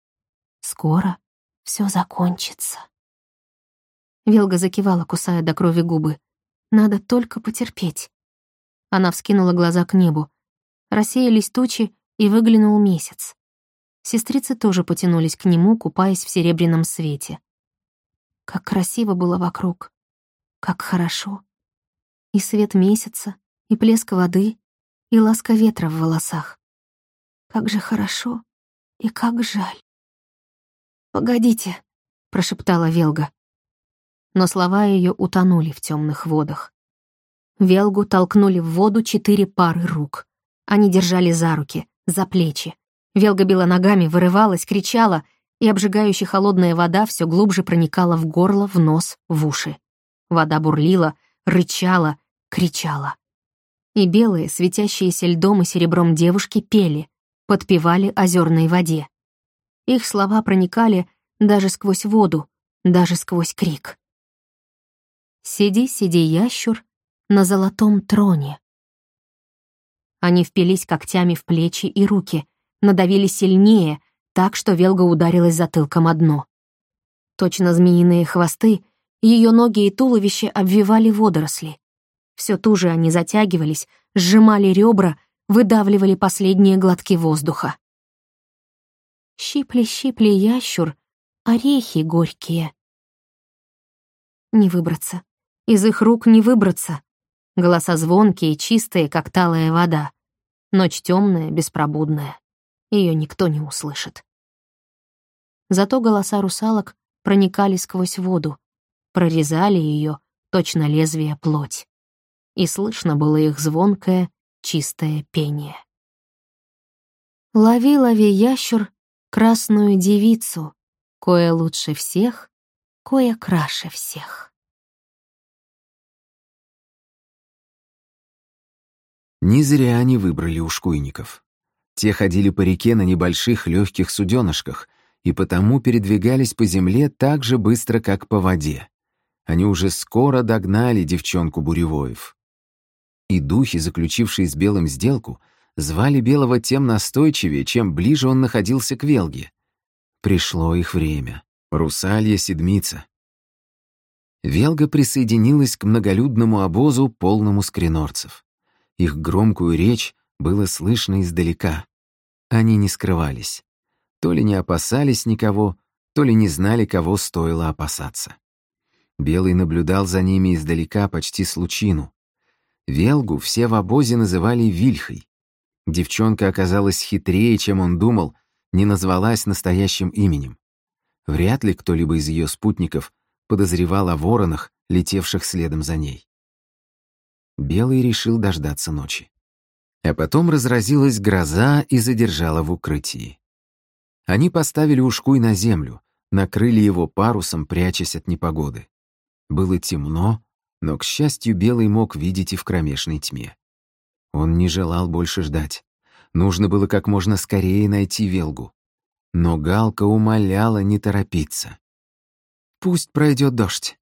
S1: Скоро все закончится». Велга закивала, кусая до крови губы. «Надо только потерпеть. Она вскинула глаза к небу. Рассеялись тучи, и выглянул месяц. Сестрицы тоже потянулись к нему, купаясь в серебряном свете. Как красиво было вокруг. Как хорошо. И свет месяца, и плеск воды, и ласка ветра в волосах. Как же хорошо и как жаль. «Погодите», — прошептала Велга. Но слова ее утонули в темных водах. Велгу толкнули в воду четыре пары рук. Они держали за руки, за плечи. Велга била ногами, вырывалась, кричала, и обжигающая холодная вода все глубже проникала в горло, в нос, в уши. Вода бурлила, рычала, кричала. И белые, светящиеся льдом и серебром девушки пели, подпевали озерной воде. Их слова проникали даже сквозь воду, даже сквозь крик. «Сиди, сиди, ящур, на золотом троне». Они впились когтями в плечи и руки, надавили сильнее, так что Велга ударилась затылком о дно. Точно змеиные хвосты, ее ноги и туловище обвивали водоросли. Все туже они затягивались, сжимали ребра, выдавливали последние глотки воздуха. Щипли-щипли ящур, орехи горькие. Не выбраться. Из их рук не выбраться. Голоса звонкие, чистые, как талая вода. Ночь темная, беспробудная. Ее никто не услышит. Зато голоса русалок проникали сквозь воду, прорезали ее, точно лезвие плоть. И слышно было их звонкое, чистое пение. Лови, лови, ящур, красную девицу, кое лучше всех, кое краше всех.
S2: Не зря они выбрали ушкуйников. Те ходили по реке на небольших легких суденышках и потому передвигались по земле так же быстро, как по воде. Они уже скоро догнали девчонку Буревоев. И духи, заключившие с Белым сделку, звали Белого тем настойчивее, чем ближе он находился к Велге. Пришло их время. Русалья седмица. Велга присоединилась к многолюдному обозу, полному скринорцев. Их громкую речь было слышно издалека. Они не скрывались. То ли не опасались никого, то ли не знали, кого стоило опасаться. Белый наблюдал за ними издалека почти с лучину. Велгу все в обозе называли Вильхой. Девчонка оказалась хитрее, чем он думал, не назвалась настоящим именем. Вряд ли кто-либо из ее спутников подозревал о воронах, летевших следом за ней. Белый решил дождаться ночи. А потом разразилась гроза и задержала в укрытии. Они поставили ушкуй на землю, накрыли его парусом, прячась от непогоды. Было темно, но, к счастью, Белый мог видеть и в кромешной тьме. Он не желал больше ждать. Нужно было как можно скорее найти Велгу. Но Галка умоляла не торопиться. «Пусть пройдет дождь».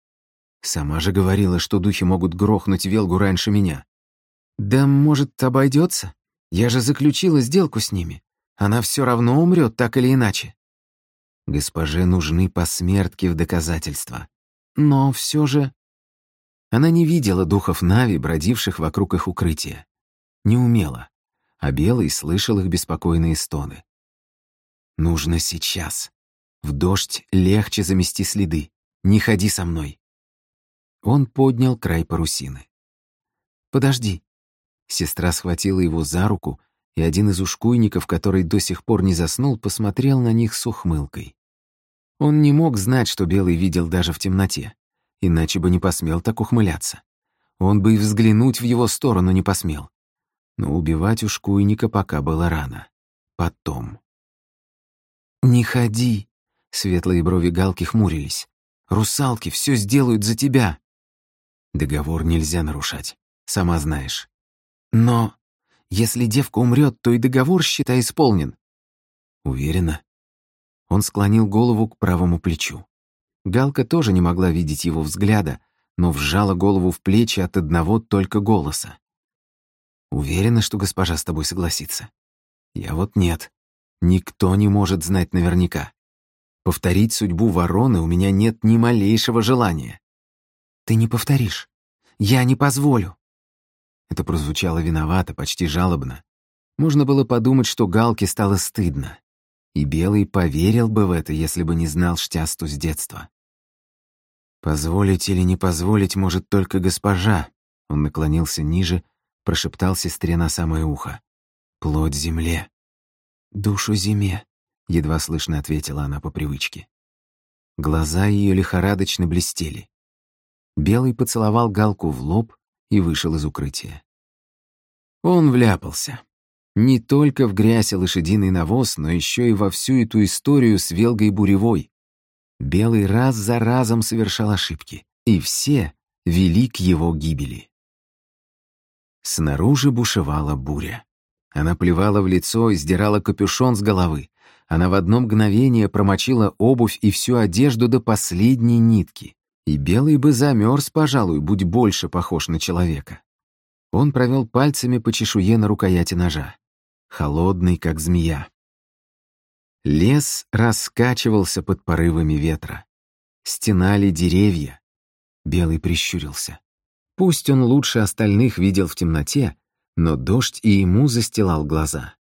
S2: Сама же говорила, что духи могут грохнуть Велгу раньше меня. «Да, может, обойдется? Я же заключила сделку с ними. Она все равно умрет, так или иначе». Госпоже нужны посмертки в доказательства. Но все же... Она не видела духов Нави, бродивших вокруг их укрытия. Не умела. А Белый слышал их беспокойные стоны. «Нужно сейчас. В дождь легче замести следы. Не ходи со мной». Он поднял край парусины. «Подожди». Сестра схватила его за руку, и один из ушкуйников, который до сих пор не заснул, посмотрел на них с ухмылкой. Он не мог знать, что Белый видел даже в темноте иначе бы не посмел так ухмыляться. Он бы и взглянуть в его сторону не посмел. Но убивать у шкуйника пока было рано. Потом. «Не ходи!» — светлые брови Галки хмурились. «Русалки все сделают за тебя!» Договор нельзя нарушать, сама знаешь. Но если девка умрет, то и договор, считай, исполнен. Уверена. Он склонил голову к правому плечу. Галка тоже не могла видеть его взгляда, но вжала голову в плечи от одного только голоса. «Уверена, что госпожа с тобой согласится?» «Я вот нет. Никто не может знать наверняка. Повторить судьбу вороны у меня нет ни малейшего желания». «Ты не повторишь. Я не позволю». Это прозвучало виновато, почти жалобно. Можно было подумать, что Галке стало стыдно. И Белый поверил бы в это, если бы не знал Штясту с детства. «Позволить или не позволить может только госпожа», — он наклонился ниже, прошептал сестре на самое ухо. «Плоть земле. «Душу зиме», — едва слышно ответила она по привычке. Глаза ее лихорадочно блестели. Белый поцеловал Галку в лоб и вышел из укрытия. Он вляпался. Не только в грязь и лошадиный навоз, но еще и во всю эту историю с Велгой Буревой. Белый раз за разом совершал ошибки, и все вели к его гибели. Снаружи бушевала буря. Она плевала в лицо и сдирала капюшон с головы. Она в одно мгновение промочила обувь и всю одежду до последней нитки. И белый бы замерз, пожалуй, будь больше похож на человека. Он провел пальцами по чешуе на рукояти ножа. Холодный, как змея. Лес раскачивался под порывами ветра. Стенали деревья. Белый прищурился. Пусть он лучше остальных видел в темноте, но дождь и ему застилал глаза.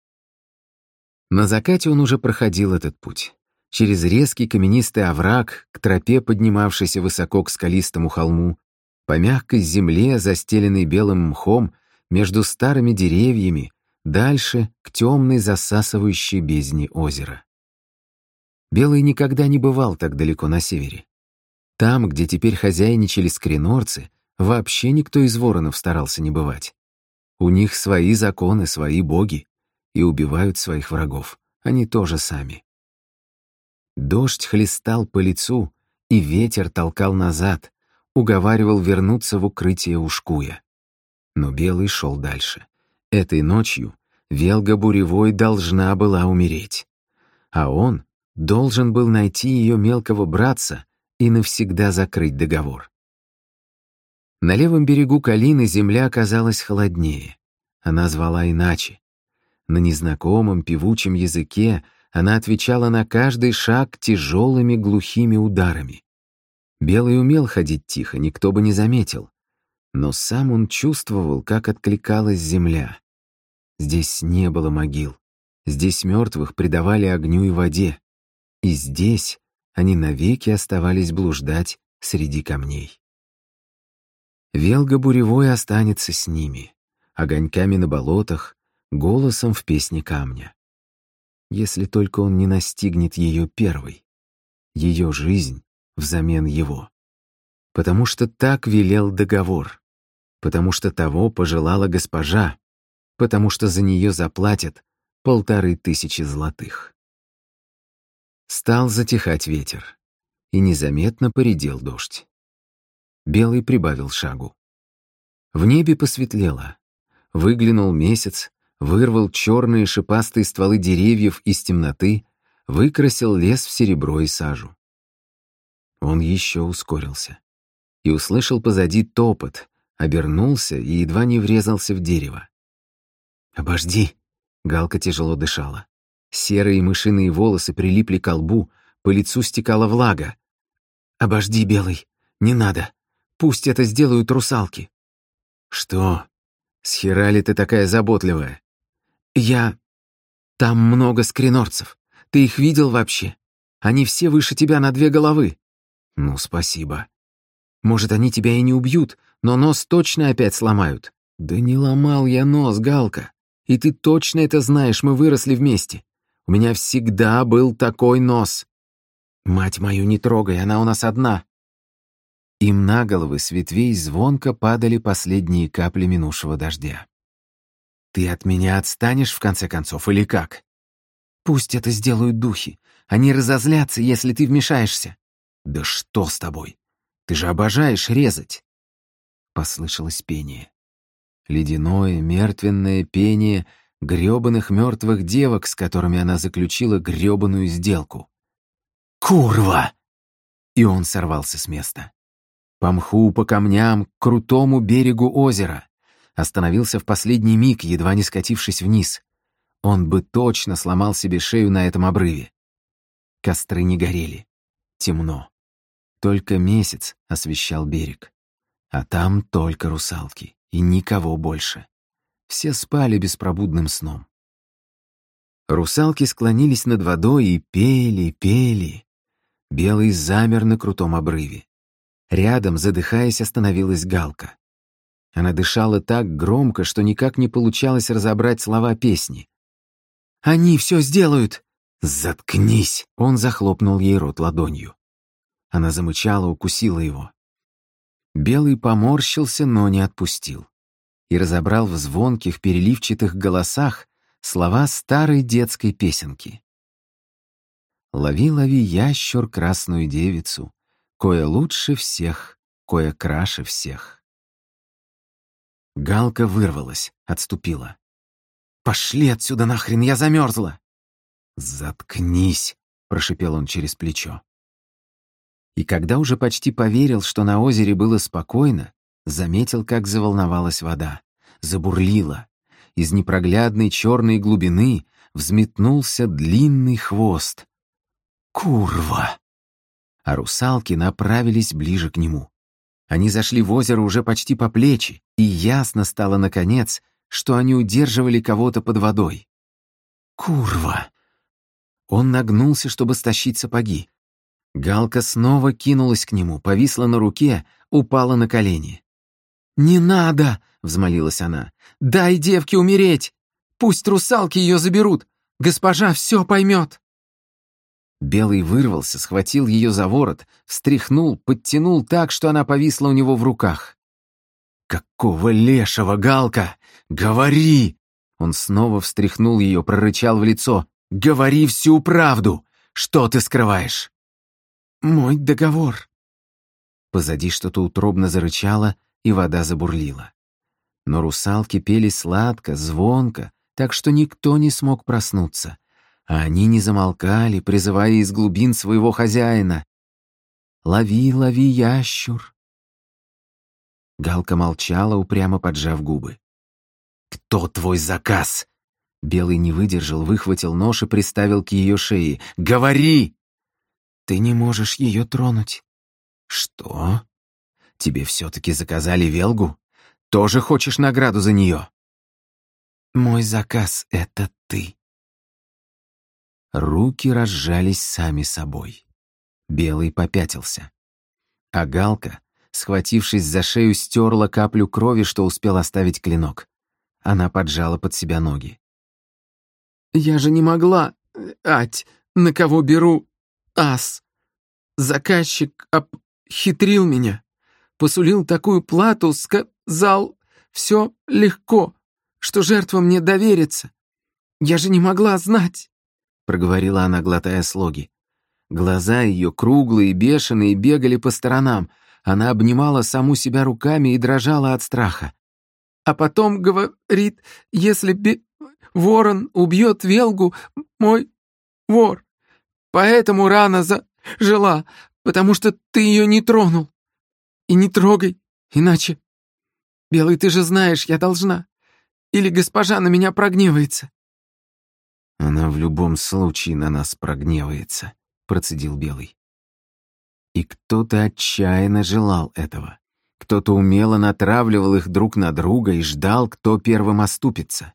S2: На закате он уже проходил этот путь. Через резкий каменистый овраг, к тропе, поднимавшейся высоко к скалистому холму, по мягкой земле, застеленной белым мхом, между старыми деревьями, дальше к темной засасывающей бездне озера. Белый никогда не бывал так далеко на севере. Там, где теперь хозяйничали скринорцы, вообще никто из воронов старался не бывать. У них свои законы, свои боги, и убивают своих врагов. Они тоже сами. Дождь хлестал по лицу, и ветер толкал назад, уговаривал вернуться в укрытие Ушкуя. Но Белый шел дальше. Этой ночью Велга Буревой должна была умереть. А он должен был найти ее мелкого братца и навсегда закрыть договор. На левом берегу Калины земля оказалась холоднее. Она звала иначе. На незнакомом певучем языке она отвечала на каждый шаг тяжелыми глухими ударами. Белый умел ходить тихо, никто бы не заметил. Но сам он чувствовал, как откликалась земля. Здесь не было могил. Здесь мертвых предавали огню и воде. И здесь они навеки оставались блуждать среди камней. Велга Буревой останется с ними, огоньками на болотах, голосом в песне камня. Если только он не настигнет ее первой, ее жизнь взамен его. Потому что так велел договор, потому что того пожелала госпожа, потому что за нее заплатят полторы тысячи золотых. Стал затихать ветер, и незаметно поредел дождь. Белый прибавил шагу. В небе посветлело. Выглянул месяц, вырвал черные шипастые стволы деревьев из темноты, выкрасил лес в серебро и сажу. Он еще ускорился. И услышал позади топот, обернулся и едва не врезался в дерево. «Обожди!» — Галка тяжело дышала. Серые мышиные волосы прилипли к лбу, по лицу стекала влага. «Обожди, Белый, не надо!» Пусть это сделают русалки. Что? С хера ли ты такая заботливая? Я... Там много скринорцев. Ты их видел вообще? Они все выше тебя на две головы. Ну, спасибо. Может, они тебя и не убьют, но нос точно опять сломают. Да не ломал я нос, Галка. И ты точно это знаешь, мы выросли вместе. У меня всегда был такой нос. Мать мою, не трогай, она у нас одна. Им на головы с ветвей звонко падали последние капли минувшего дождя. «Ты от меня отстанешь, в конце концов, или как?» «Пусть это сделают духи. Они разозлятся, если ты вмешаешься». «Да что с тобой? Ты же обожаешь резать!» Послышалось пение. Ледяное, мертвенное пение грёбаных мертвых девок, с которыми она заключила грёбаную сделку. «Курва!» И он сорвался с места. По мху, по камням, к крутому берегу озера. Остановился в последний миг, едва не скатившись вниз. Он бы точно сломал себе шею на этом обрыве. Костры не горели. Темно. Только месяц освещал берег. А там только русалки. И никого больше. Все спали беспробудным сном. Русалки склонились над водой и пели, пели. Белый замер на крутом обрыве. Рядом, задыхаясь, остановилась Галка. Она дышала так громко, что никак не получалось разобрать слова песни. Они все сделают!» «Заткнись!» — он захлопнул ей рот ладонью. Она замычала, укусила его. Белый поморщился, но не отпустил. И разобрал в звонких, переливчатых голосах слова старой детской песенки. «Лови, лови, ящур, красную девицу, кое лучше всех, кое краше всех». Галка вырвалась, отступила. «Пошли отсюда нахрен, я замерзла!» «Заткнись!» — прошипел он через плечо. И когда уже почти поверил, что на озере было спокойно, заметил, как заволновалась вода, забурлила. Из непроглядной черной глубины взметнулся длинный хвост. Курва! А русалки направились ближе к нему. Они зашли в озеро уже почти по плечи, и ясно стало, наконец, что они удерживали кого-то под водой. Курва! Он нагнулся, чтобы стащить сапоги. Галка снова кинулась к нему, повисла на руке, упала на колени. «Не надо!» — взмолилась она. «Дай девке умереть! Пусть русалки ее заберут! Госпожа все поймет!» Белый вырвался, схватил ее за ворот, встряхнул, подтянул так, что она повисла у него в руках. «Какого лешего, Галка? Говори!» Он снова встряхнул ее, прорычал в лицо. «Говори всю правду! Что ты скрываешь?» «Мой договор». Позади что-то утробно зарычало, и вода забурлила. Но русалки пели сладко, звонко, так что никто не смог проснуться. А они не замолкали, призывая из глубин своего хозяина. «Лови, лови, ящур!» Галка молчала, упрямо поджав губы. «Кто твой заказ?» Белый не выдержал, выхватил нож и приставил к ее шее. «Говори!» Ты не можешь ее тронуть. Что? Тебе все-таки заказали Велгу? Тоже хочешь награду за нее? Мой заказ — это ты. Руки разжались сами собой. Белый попятился. А Галка, схватившись за шею, стерла каплю крови, что успел оставить клинок. Она поджала под себя ноги. «Я же не могла, ать, на кого беру ас. Заказчик обхитрил меня, посулил такую плату, сказал, все легко, что жертва мне доверится. Я же не могла знать, — проговорила она, глотая слоги. Глаза ее, круглые, бешеные, бегали по сторонам. Она обнимала саму себя руками и дрожала от страха. А потом говорит, если би... ворон убьет Велгу, мой вор, Поэтому рана зажила, потому что ты ее не тронул. И не трогай, иначе... Белый, ты же знаешь, я должна. Или госпожа на меня прогневается. Она в любом случае на нас прогневается, процедил Белый. И кто-то отчаянно желал этого. Кто-то умело натравливал их друг на друга и ждал, кто первым оступится.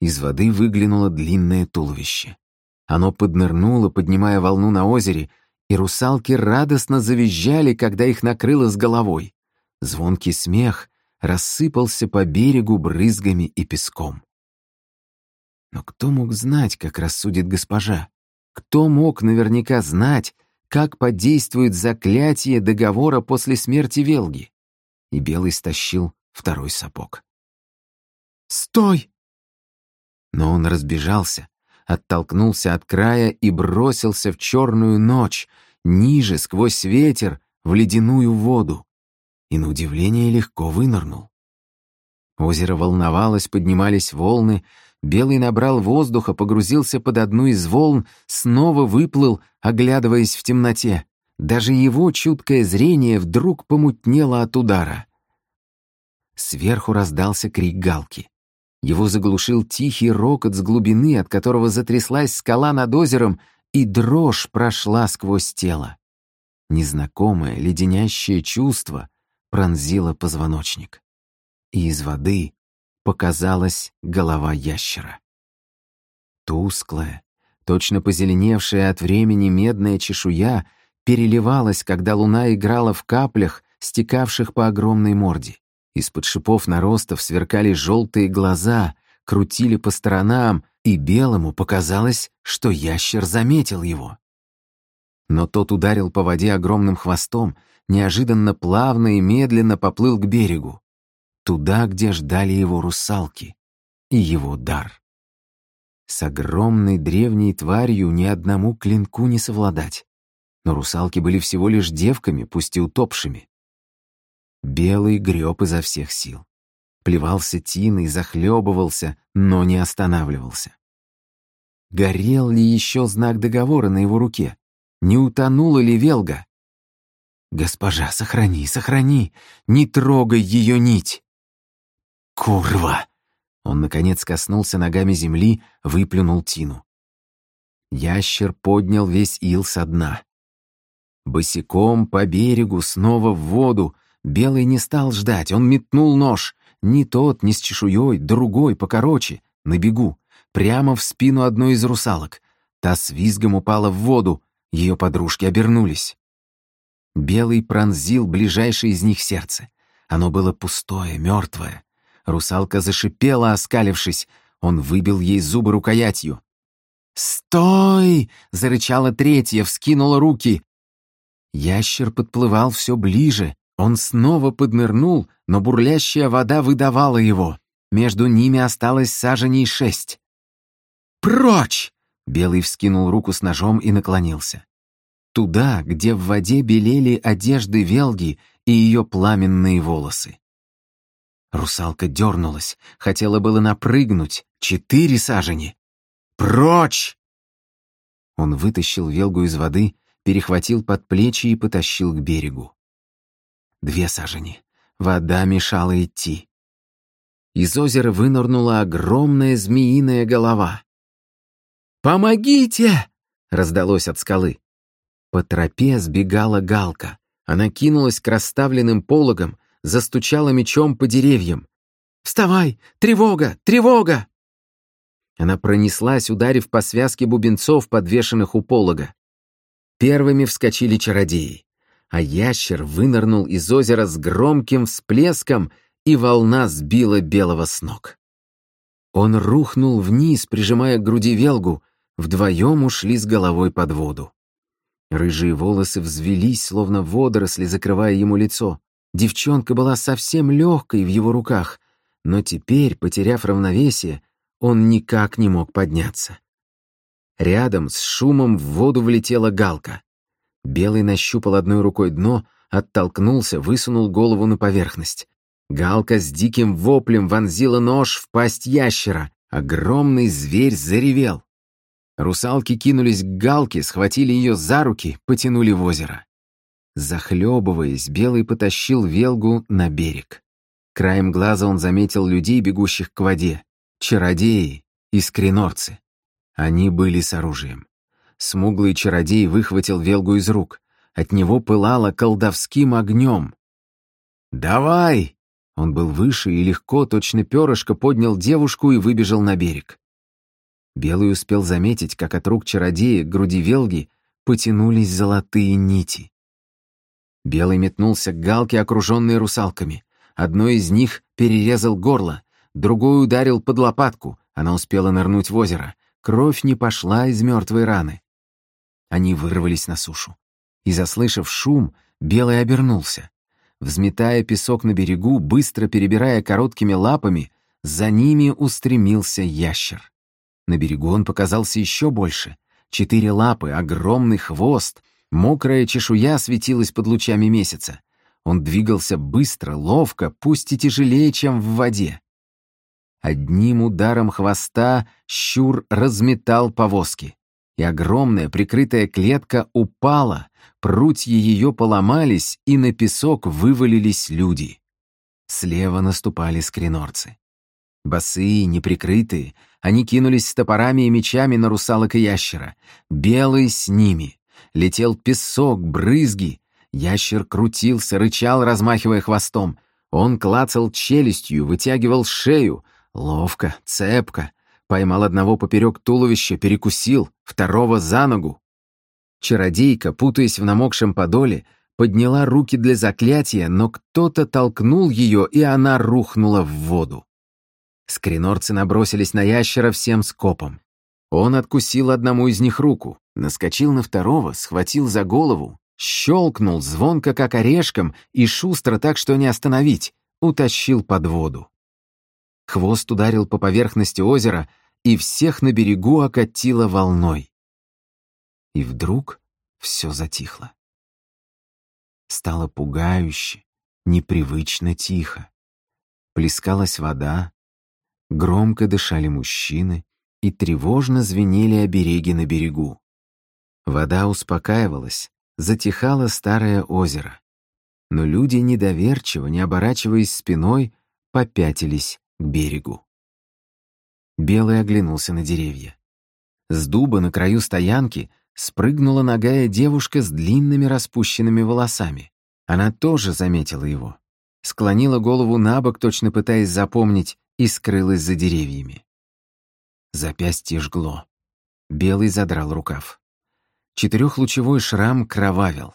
S2: Из воды выглянуло длинное туловище. Оно поднырнуло, поднимая волну на озере, и русалки радостно завизжали, когда их накрыло с головой. Звонкий смех рассыпался по берегу брызгами и песком. Но кто мог знать, как рассудит госпожа? Кто мог наверняка знать, как подействует заклятие договора после смерти Велги? И Белый стащил второй сапог. «Стой!» Но он разбежался, оттолкнулся от края и бросился в черную ночь, ниже, сквозь ветер, в ледяную воду. И на удивление легко вынырнул. Озеро волновалось, поднимались волны, Белый набрал воздуха, погрузился под одну из волн, снова выплыл, оглядываясь в темноте. Даже его чуткое зрение вдруг помутнело от удара. Сверху раздался крик галки. Его заглушил тихий рокот с глубины, от которого затряслась скала над озером, и дрожь прошла сквозь тело. Незнакомое, леденящее чувство пронзило позвоночник. И из воды показалась голова ящера. Тусклая, точно позеленевшая от времени медная чешуя переливалась, когда луна играла в каплях, стекавших по огромной морде. Из-под шипов наростов сверкали желтые глаза, крутили по сторонам, и белому показалось, что ящер заметил его. Но тот ударил по воде огромным хвостом, неожиданно плавно и медленно поплыл к берегу, туда, где ждали его русалки и его дар. С огромной древней тварью ни одному клинку не совладать. Но русалки были всего лишь девками, пусть и утопшими. Белый греб изо всех сил. Плевался тиной, захлебывался, но не останавливался. Горел ли еще знак договора на его руке? Не утонула ли Велга? «Госпожа, сохрани, сохрани! Не трогай ее нить!» «Курва!» Он, наконец, коснулся ногами земли, выплюнул тину. Ящер поднял весь ил со дна. Босиком по берегу, снова в воду. Белый не стал ждать, он метнул нож. Не тот, не с чешуей, другой, покороче, на бегу, прямо в спину одной из русалок. Та с визгом упала в воду, ее подружки обернулись. Белый пронзил ближайшее из них сердце. Оно было пустое, мертвое. Русалка зашипела, оскалившись. Он выбил ей зубы рукоятью. «Стой!» — зарычала третья, вскинула руки. Ящер подплывал все ближе. Он снова поднырнул, но бурлящая вода выдавала его. Между ними осталось саженей шесть. «Прочь!» — Белый вскинул руку с ножом и наклонился. Туда, где в воде белели одежды Велги и ее пламенные волосы. Русалка дернулась, хотела было напрыгнуть. Четыре сажени. «Прочь!» Он вытащил Велгу из воды, перехватил под плечи и потащил к берегу. Две сажени. Вода мешала идти. Из озера вынырнула огромная змеиная голова. «Помогите!» — раздалось от скалы. По тропе сбегала галка. Она кинулась к расставленным пологам, застучала мечом по деревьям. «Вставай! Тревога! Тревога!» Она пронеслась, ударив по связке бубенцов, подвешенных у полога. Первыми вскочили чародеи, а ящер вынырнул из озера с громким всплеском, и волна сбила белого с ног. Он рухнул вниз, прижимая к груди велгу, вдвоем ушли с головой под воду. Рыжие волосы взвелись, словно водоросли, закрывая ему лицо. Девчонка была совсем легкой в его руках, но теперь, потеряв равновесие, он никак не мог подняться. Рядом с шумом в воду влетела галка. Белый нащупал одной рукой дно, оттолкнулся, высунул голову на поверхность. Галка с диким воплем вонзила нож в пасть ящера. Огромный зверь заревел. Русалки кинулись к галке, схватили ее за руки, потянули в озеро. Захлебываясь, Белый потащил Велгу на берег. Краем глаза он заметил людей, бегущих к воде. Чародеи и скринорцы. Они были с оружием. Смуглый чародей выхватил Велгу из рук. От него пылало колдовским огнем. «Давай!» Он был выше и легко, точно перышко, поднял девушку и выбежал на берег. Белый успел заметить, как от рук чародея к груди Велги потянулись золотые нити. Белый метнулся к галке, окруженной русалками. Одной из них перерезал горло, другой ударил под лопатку, она успела нырнуть в озеро. Кровь не пошла из мертвой раны. Они вырвались на сушу. И, заслышав шум, Белый обернулся. Взметая песок на берегу, быстро перебирая короткими лапами, за ними устремился ящер. На берегу он показался еще больше. Четыре лапы, огромный хвост, Мокрая чешуя светилась под лучами месяца. Он двигался быстро, ловко, пусть и тяжелее, чем в воде. Одним ударом хвоста щур разметал повозки, и огромная прикрытая клетка упала, прутья ее поломались, и на песок вывалились люди. Слева наступали скринорцы. Босые, неприкрытые, они кинулись с топорами и мечами на русалок и ящера. Белый с ними. Летел песок, брызги. Ящер крутился, рычал, размахивая хвостом. Он клацал челюстью, вытягивал шею. Ловко, цепко. Поймал одного поперек туловища, перекусил, второго за ногу. Чародейка, путаясь в намокшем подоле, подняла руки для заклятия, но кто-то толкнул ее, и она рухнула в воду. Скринорцы набросились на ящера всем скопом. Он откусил одному из них руку, наскочил на второго, схватил за голову, щелкнул звонко, как орешком, и шустро так, что не остановить, утащил под воду. Хвост ударил по поверхности озера, и всех на берегу окатило волной. И вдруг все затихло. Стало пугающе, непривычно тихо. Плескалась вода, громко дышали мужчины и тревожно звенели обереги на берегу. Вода успокаивалась, затихало старое озеро. Но люди недоверчиво, не оборачиваясь спиной, попятились к берегу. Белый оглянулся на деревья. С дуба на краю стоянки спрыгнула ногая девушка с длинными распущенными волосами. Она тоже заметила его. Склонила голову на бок, точно пытаясь запомнить, и скрылась за деревьями. Запястье жгло. Белый задрал рукав. Четырехлучевой шрам кровавил.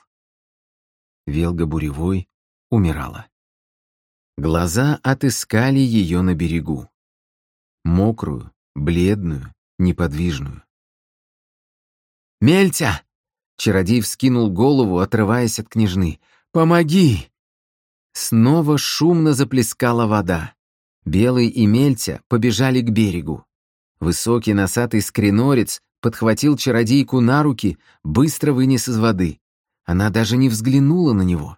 S2: Велга буревой умирала. Глаза отыскали ее на берегу. Мокрую, бледную, неподвижную. «Мельтя!» Чародей вскинул голову, отрываясь от княжны. «Помоги!» Снова шумно заплескала вода. Белый и Мельтя побежали к берегу. Высокий носатый скринорец подхватил чародейку на руки, быстро вынес из воды. Она даже не взглянула на него.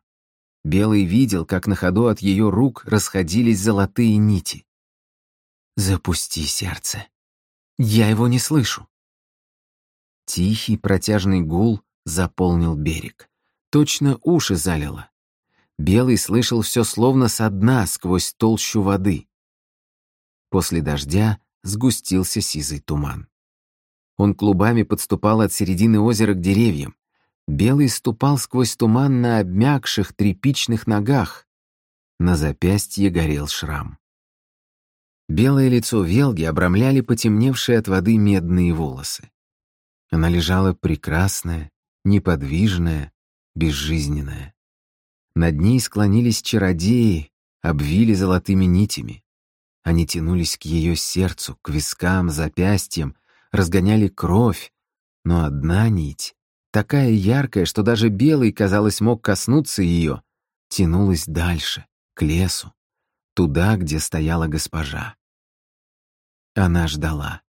S2: Белый видел, как на ходу от ее рук расходились золотые нити. «Запусти сердце. Я его не слышу». Тихий протяжный гул заполнил берег. Точно уши залило. Белый слышал все словно со дна сквозь толщу воды. После дождя сгустился сизый туман. Он клубами подступал от середины озера к деревьям. Белый ступал сквозь туман на обмякших тряпичных ногах. На запястье горел шрам. Белое лицо Велги обрамляли потемневшие от воды медные волосы. Она лежала прекрасная, неподвижная, безжизненная. Над ней склонились чародеи, обвили золотыми нитями. Они тянулись к ее сердцу, к вискам, запястьям, разгоняли кровь, но одна нить, такая яркая, что даже белый, казалось, мог коснуться ее, тянулась дальше, к лесу, туда, где стояла госпожа. Она ждала.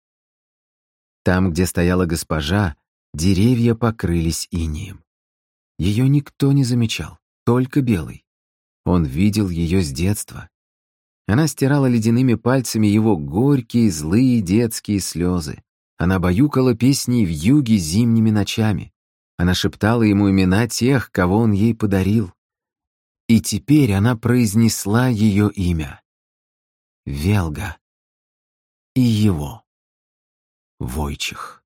S2: Там, где стояла госпожа, деревья покрылись инием. Ее никто не замечал, только белый. Он видел ее с детства. Она стирала ледяными пальцами его горькие, злые детские слезы. Она баюкала песни в юге зимними ночами. Она шептала ему имена тех, кого он ей подарил. И теперь она произнесла ее имя. Велга. И его. Войчих.